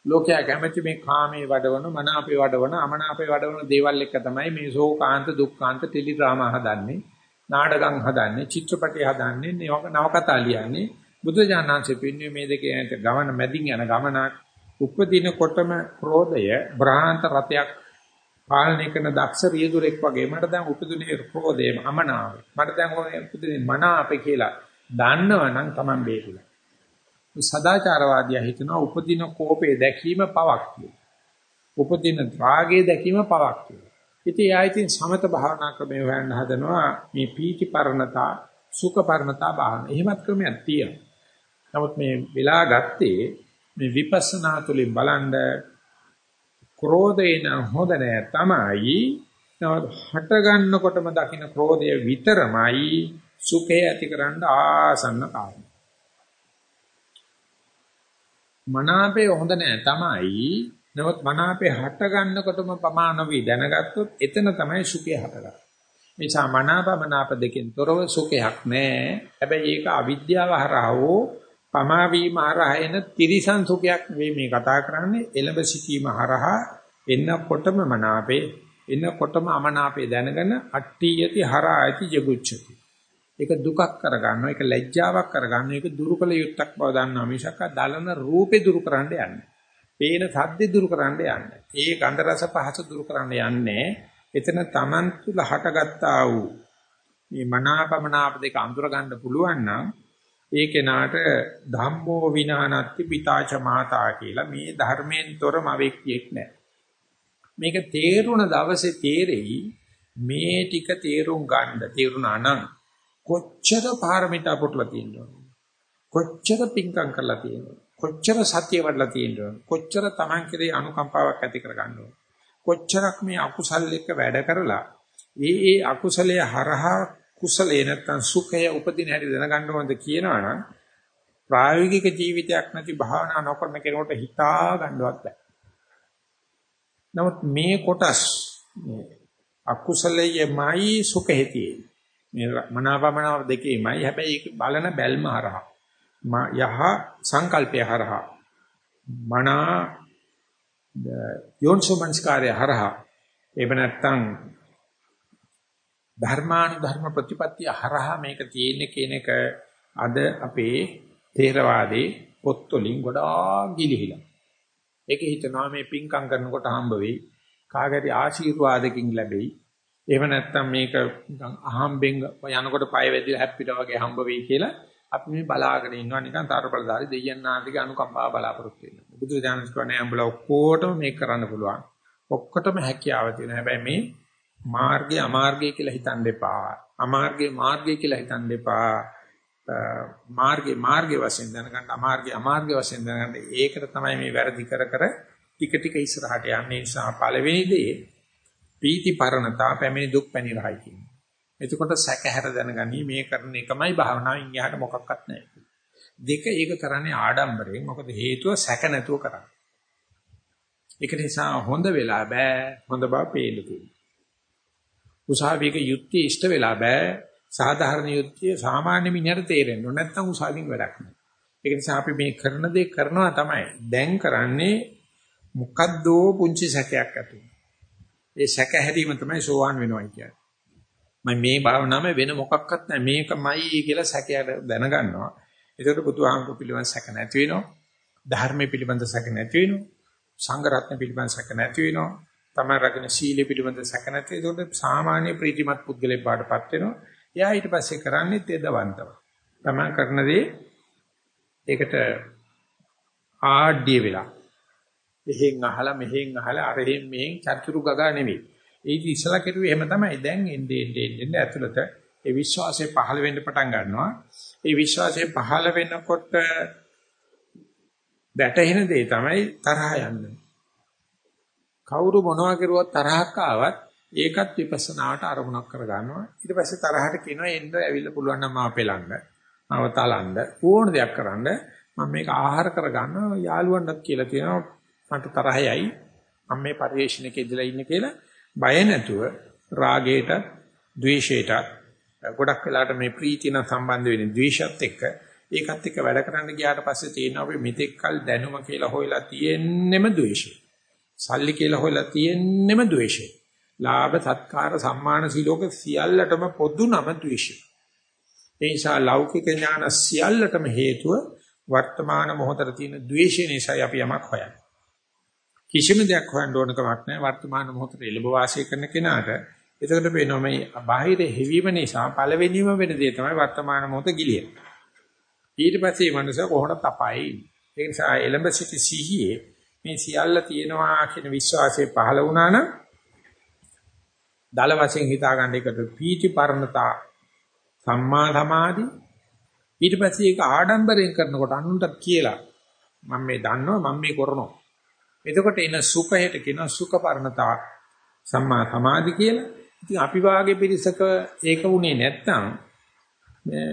ලෝකයා කැමති මේ කාමයේ වඩවන, මනාපේ වඩවන, අමනාපේ වඩවන දේවල් එක තමයි මේ ශෝකාන්ත, දුක්ඛාන්ත ටෙලි ડ્રાමා හදන්නේ, නාටකම් හදන්නේ, චිත්‍රපටි හදන්නේ, නවකතා ලියන්නේ. බුදුජානනාංශෙ පින්නේ මේ දෙකේ ගමන මැදින් යන ගමනක් උපදිනකොටම ක්‍රෝධය බ්‍රහාන්ත රතයක් පාලනය කරන දක්ෂ රියදුරෙක් වගේ මට දැන් උපදිනේ ක්‍රෝධය අමනාව. මට දැන් උපදිනේ මනාපේ කියලා දන්නවනම් Taman බේරුණා. සදාචාරවාදියා හිතනවා උපදින කෝපේ දැකීම පවක් කියලා. උපදින රාගයේ දැකීම පවක් කියලා. ඉතින් ආයතින් සමත භාවනා ක්‍රමය හොයන්න හදනවා මේ පීති පරණතා සුඛ පරණතා භාවන. එහෙමත් ක්‍රමයක් තියෙනවා. නමුත් මේ වෙලා ගත්තේ මේ විපස්සනා තුලින් බලන්න ක්‍රෝධේ නම් හොඳ නෑ තමයි හට ගන්නකොටම දකින්න ක්‍රෝධය විතරමයි සුඛය ඇතිකරන්න ආසන්න කාරණා. මනාපේ හොඳ නෑ තමයි නමුත් මනාපේ හට ගන්නකොටම ප්‍රමාණ වී දැනගත්තොත් එතන තමයි සුඛය හටගන්නේ. නිසා මනාපමනාප දෙකෙන් තොරව සුඛයක් නැහැ. හැබැයි ඒක අවිද්‍යාව හරහා හෝ පමා වීම හරහා එන තිරිසන් සුඛයක් නෙවෙයි මේ කතා කරන්නේ. එළඹ සිටීම හරහා එන්නකොටම මනාපේ එන්නකොටම අමනාපේ දැනගෙන අට්ටි යති හරා ඇති ජගුච්ඡති. ඒක දුකක් කරගන්නවා. ඒක ලැජ්ජාවක් කරගන්නවා. ඒක දුරුකල යුක්තක් බව දන්නවා. මිසක දලන රූපේ දුරු කරන්න යන්නේ. පේන සද්දේ දුරු කරන්න යන්නේ. ඒ ගන්ධ රස පහස දුරු කරන්න යන්නේ. එතන Taman තුල හටගත්තා වූ මේ මනාපමනාප දෙක අඳුර ගන්න පුළුවන් නම් ඒ කෙනාට ධම්මෝ විනානත්ති පිතාච මාතා කියලා මේ ධර්මයෙන් තොරම වෙක්තියෙක් නැහැ. මේක තේරුණ දවසේ තේරෙයි මේ ටික තේරුම් ගන්න තේරුණා නම් කොච්චර පාරමිතා පුටලා තියෙනවද කොච්චර පිංකම් කරලා තියෙනවද කොච්චර සත්‍ය වඩලා තියෙනවද කොච්චර Taman කෙරේ අනුකම්පාවක් ඇති කර ගන්නවද කොච්චරක් මේ අකුසල් එක්ක වැඩ කරලා ඒ ඒ අකුසලයේ හරහා කුසලේ නැත්තම් සුඛය උපදින හැටි දැනගන්න ඕනද කියනවනම් ප්‍රායෝගික ජීවිතයක් නැති භාවනා නොකරන කෙනෙකුට හිතා ගන්නවත් බෑ. නමුත් මේ කොටස් අකුසලයේමයි සුඛෙතියි. මේ මනාපමනාව දෙකේමයි හැබැයි ඒක බලන බැල්ම හරහා යහ සංකල්පය හරහා මනා යෝන්සෝමනස්කාරය හරහා එහෙම නැත්නම් ධර්මානුධර්ම ප්‍රතිපත්තිය හරහා මේක තියෙන්නේ කියන එක අද අපේ තේරවාදී පොත්වලින් ගොඩාක් ගිලිහිලා. ඒක හිතනවා මේ පිංකම් කරනකොට හම්බ වෙයි. කාගරි ආශිර්වාදකින් ලැබෙයි. එහෙම නැත්නම් මේක අහම්බෙන් යනකොට පය වැදිලා හැප්පිට වගේ හම්බ වෙයි කියලා අපි මේ බලාගෙන ඉන්නවා නිකන් තරපලදාරි දෙයයන් ආන්තික අනුකම්පාව බලාපොරොත්තු වෙනවා. බුදු දානස් කියන්නේ අම්බලා ඔක්කොටම මේක කරන්න පුළුවන්. ඔක්කොටම හැකියාව තියෙනවා. හැබැයි මේ මාර්ගය අමාර්ගය කියලා හිතන්න එපා. අමාර්ගය මාර්ගය කියලා හිතන්න එපා. මාර්ගේ මාර්ගේ වශයෙන් දැනගන්න අමාර්ගේ අමාර්ගේ වශයෙන් දැනගන්න ඒකට තමයි මේ වැරදි කර කර ටික ටික ඉස්සරහට යන්නේ නිසා පළවෙනි දේ පීති පරණතා පැමිණි දුක් පැනිරහයි කියන්නේ. එතකොට සැකහැර දැනගනි මේ කරන එකමයි භාවනාවෙන් යහට මොකක්වත් නැහැ. දෙක ඒක කරන්නේ ආඩම්බරයෙන්. මොකද හේතුව සැක නැතුව කරන්නේ. ඒක නිසා හොඳ වෙලා බෑ හොඳ බව පේන්න තියෙනවා. උසාවියක යුක්තිය ඉෂ්ට වෙලා බෑ සාධාරණ යුක්තිය සාමාන්‍ය මිනිහට තේරෙන්න ඕන නැත්නම් උසාවියෙන් වැඩක් නෑ. ඒක නිසා අපි මේ කරන දේ කරනවා තමයි. දැන් කරන්නේ මොකද්දෝ පුංචි සැකයක් ඇති. ඒ සැක හැරීම තමයි සෝවාන් වෙනවා කියන්නේ. මම මේ භාවනාවේ වෙන මොකක්වත් නැහැ මේකමයි කියලා සැකයට දැනගන්නවා. ඒකට බුදුහාමුදුරු පිළිබඳ සැක නැති වෙනවා. ධර්මයේ පිළිබඳ සැක නැති වෙනවා. සංඝ රත්න පිළිබඳ සැක නැති වෙනවා. තමයි රකින්න සීලය පිළිබඳ සැක නැති. ඒකට සාමාන්‍ය ප්‍රීතිමත් පුද්ගලෙක් බාටපත් වෙනවා. එයා ඊට පස්සේ කරන්නේ තෙදවන්තව. තමයි කරන දේ ඒකට ආඩ්‍ය වෙලා. මෙහෙන් අහලා මෙහෙන් අහලා අරහෙන් මෙහෙන් චර්චුරු ගගා නෙවෙයි. ඒක ඉස්සලා කෙරුවේ එහෙම තමයි. දැන් එන්නේ එන්නේ එන්නේ ඇතුළත ඒ විශ්වාසය පහළ වෙන්න පටන් ගන්නවා. ඒ විශ්වාසය පහළ වෙනකොට වැටහෙන දේ තමයි තරහ යන්නේ. කවුරු මොනවා කරුවත් තරහක් ආවත් ඒකත් විපස්සනාවට අරමුණක් කර ගන්නවා. ඊට පස්සේ තරහට කියනවා එන්න ඇවිල්ලා පුළුවන් නම් මාව පෙලන්න. මාව තලන්න ඕන දෙයක් කරන්න. මම මේක ආහාර කර ගන්නවා යාළුවන්ටත් කියලා තියෙනවා මට තරහයයි. මම මේ පරිශ්‍රණයක ඉඳලා ඉන්නේ කියලා බය නැතුව රාගයට, ද්වේෂයට ගොඩක් වෙලාට මේ ප්‍රීතියන සම්බන්ධ වෙන්නේ ද්වේෂත් එක්ක ඒකත් එක්ක වැඩ කරන්න ගියාට පස්සේ තියෙනවා අපි මෙතෙක්කල් දැනුම කියලා හොයලා තියෙන්නෙම ද්වේෂය. සල්ලි කියලා හොයලා තියෙන්නෙම ද්වේෂය. ලාභ සත්කාර සම්මාන සිලෝක සියල්ලටම පොදු නම ද්වේෂය. ඒ නිසා ලෞකික ඥාන සියල්ලටම හේතුව වර්තමාන මොහොතේ තියෙන ද්වේෂය නිසායි අපි යමක් හොයන්නේ. කිසිම දෙයක් හොයන්න ඕන කමක් නැහැ වර්තමාන මොහොතේ එළඹ වාසය කරන කෙනාට. එතකොට වෙනවා මේ බාහිර හැවීම නිසා පළවෙනිම වෙන දේ තමයි වර්තමාන මොහොත ගිලිය. ඊට පස්සේ මනස කොහොමද තපයි. ඒ නිසා එළඹ සිටි සිහියේ මේ සියල්ල තියෙනවා කියන විශ්වාසය පහළ වුණා නම් දල වශයෙන් හිතා ගන්න එකට පීති පරණතා සම්මා සමාධි ඊට පස්සේ ඒක ආඩම්බරයෙන් කරනකොට අනුන්ට කියලා මම මේ දන්නවා මම මේ කරනවා එතකොට එන සුඛයට කියන සුඛ පරණතා සම්මා සමාධි කියලා ඉතින් අපි වාගේ පිරිසක ඒක උනේ නැත්තම් මේ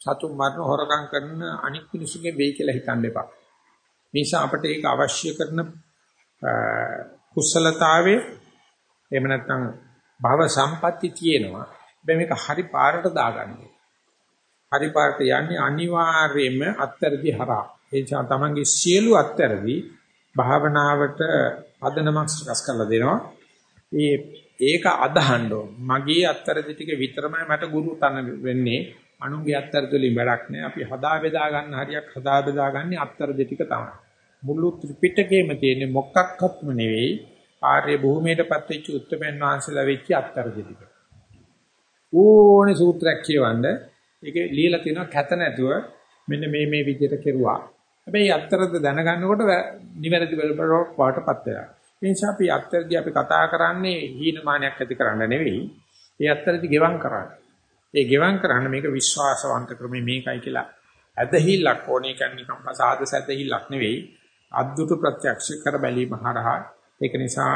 සතුන් මරණ හොරකම් කරන අනික් මිනිසුගේ වෙයි කියලා හිතන්න එපා. නිසා අපිට ඒක අවශ්‍ය කරන කුසලතාවයේ එහෙම නැත්නම් භව සම්පatti තියෙනවා. හැබැයි මේක හරි පාරට දාගන්නේ. හරි පාරට යන්නේ අනිවාර්යයෙන්ම අත්තරදි හරහා. ඒ නිසා තමන්ගේ සියලු අත්තරදි භාවනාවට පදනමක් සකස් කරලා දෙනවා. ඒ ඒක අදහන්න මගේ අත්තරදි ටික විතරමයි මට ගුරු තන වෙන්නේ. අනුන්ගේ අත්තරදි වලින් වැඩක් නෑ. අපි හදා බෙදා ගන්න හරියක් හදා බෙදා ගන්නේ අත්තරදි ටික තමයි. මුළු ත්‍රිපිටකයේම තියෙන මොකක්වත්ම නෙවෙයි ආර්ය භූමියටපත් වෙච්ච උත්තරමයන් වහන්සේලා වෙච්ච අත්තරදි ටික. ඕනේ සූත්‍රයක් කියවන්න ඒක ලියලා තියෙනවා කැත නැතුව මෙන්න මේ මේ විදිහට කෙරුවා. හැබැයි අත්තරද දැනගන්නකොට නිවැරදි වලට පාටපත් වෙනවා. ඒ නිසා අපි අත්තරදී අපි කතා කරන්නේ හීනමානයක් ඇති කරන්න නෙවෙයි. ඒ අත්තරදී ගෙවම් කරන්න. ඒ ගෙවම් කරන්න මේක විශ්වාසවන්ත ක්‍රමේ මේකයි කියලා ඇදහිල්ලක් ඕනේ කියන්නේ නිකම් ප්‍රසාද සැදහිල්ලක් නෙවෙයි. අද්දුතු ප්‍රත්‍යක්ෂ කර බැලීම හරහා ඒක නිසා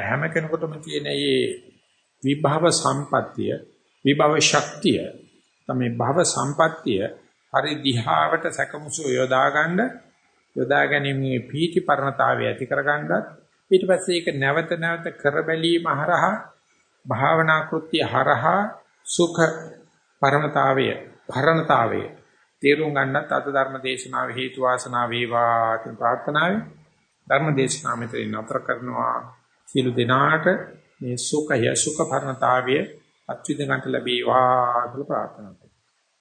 හැම කෙනෙකුටම තියෙන මේ විභව සම්පත්තිය විභව ශක්තිය තමයි භව සම්පත්තිය හරි දිහාවට සැකමුසු යොදා ගන්න යොදා ගැනීමේ පීති පරණතාවය ඇති කර ගන්නත් ඊට පස්සේ ඒක නැවත නැවත කර බැලීම හරහා භාවනා කෘත්‍ය හරහා සුඛ පරණතාවය පරණතාවය තේරුම් ගන්නත් අත ධර්ම දේශනාව හේතු වාසනා වේවා කියන ප්‍රාර්ථනාවෙන් ධර්ම දේශනාව මෙතන නතර කරනවා. සියලු දෙනාට මේ සුඛය සුඛ පරණතාවය අත්විඳ ගන්නට ලැබේවා කියලා ප්‍රාර්ථනා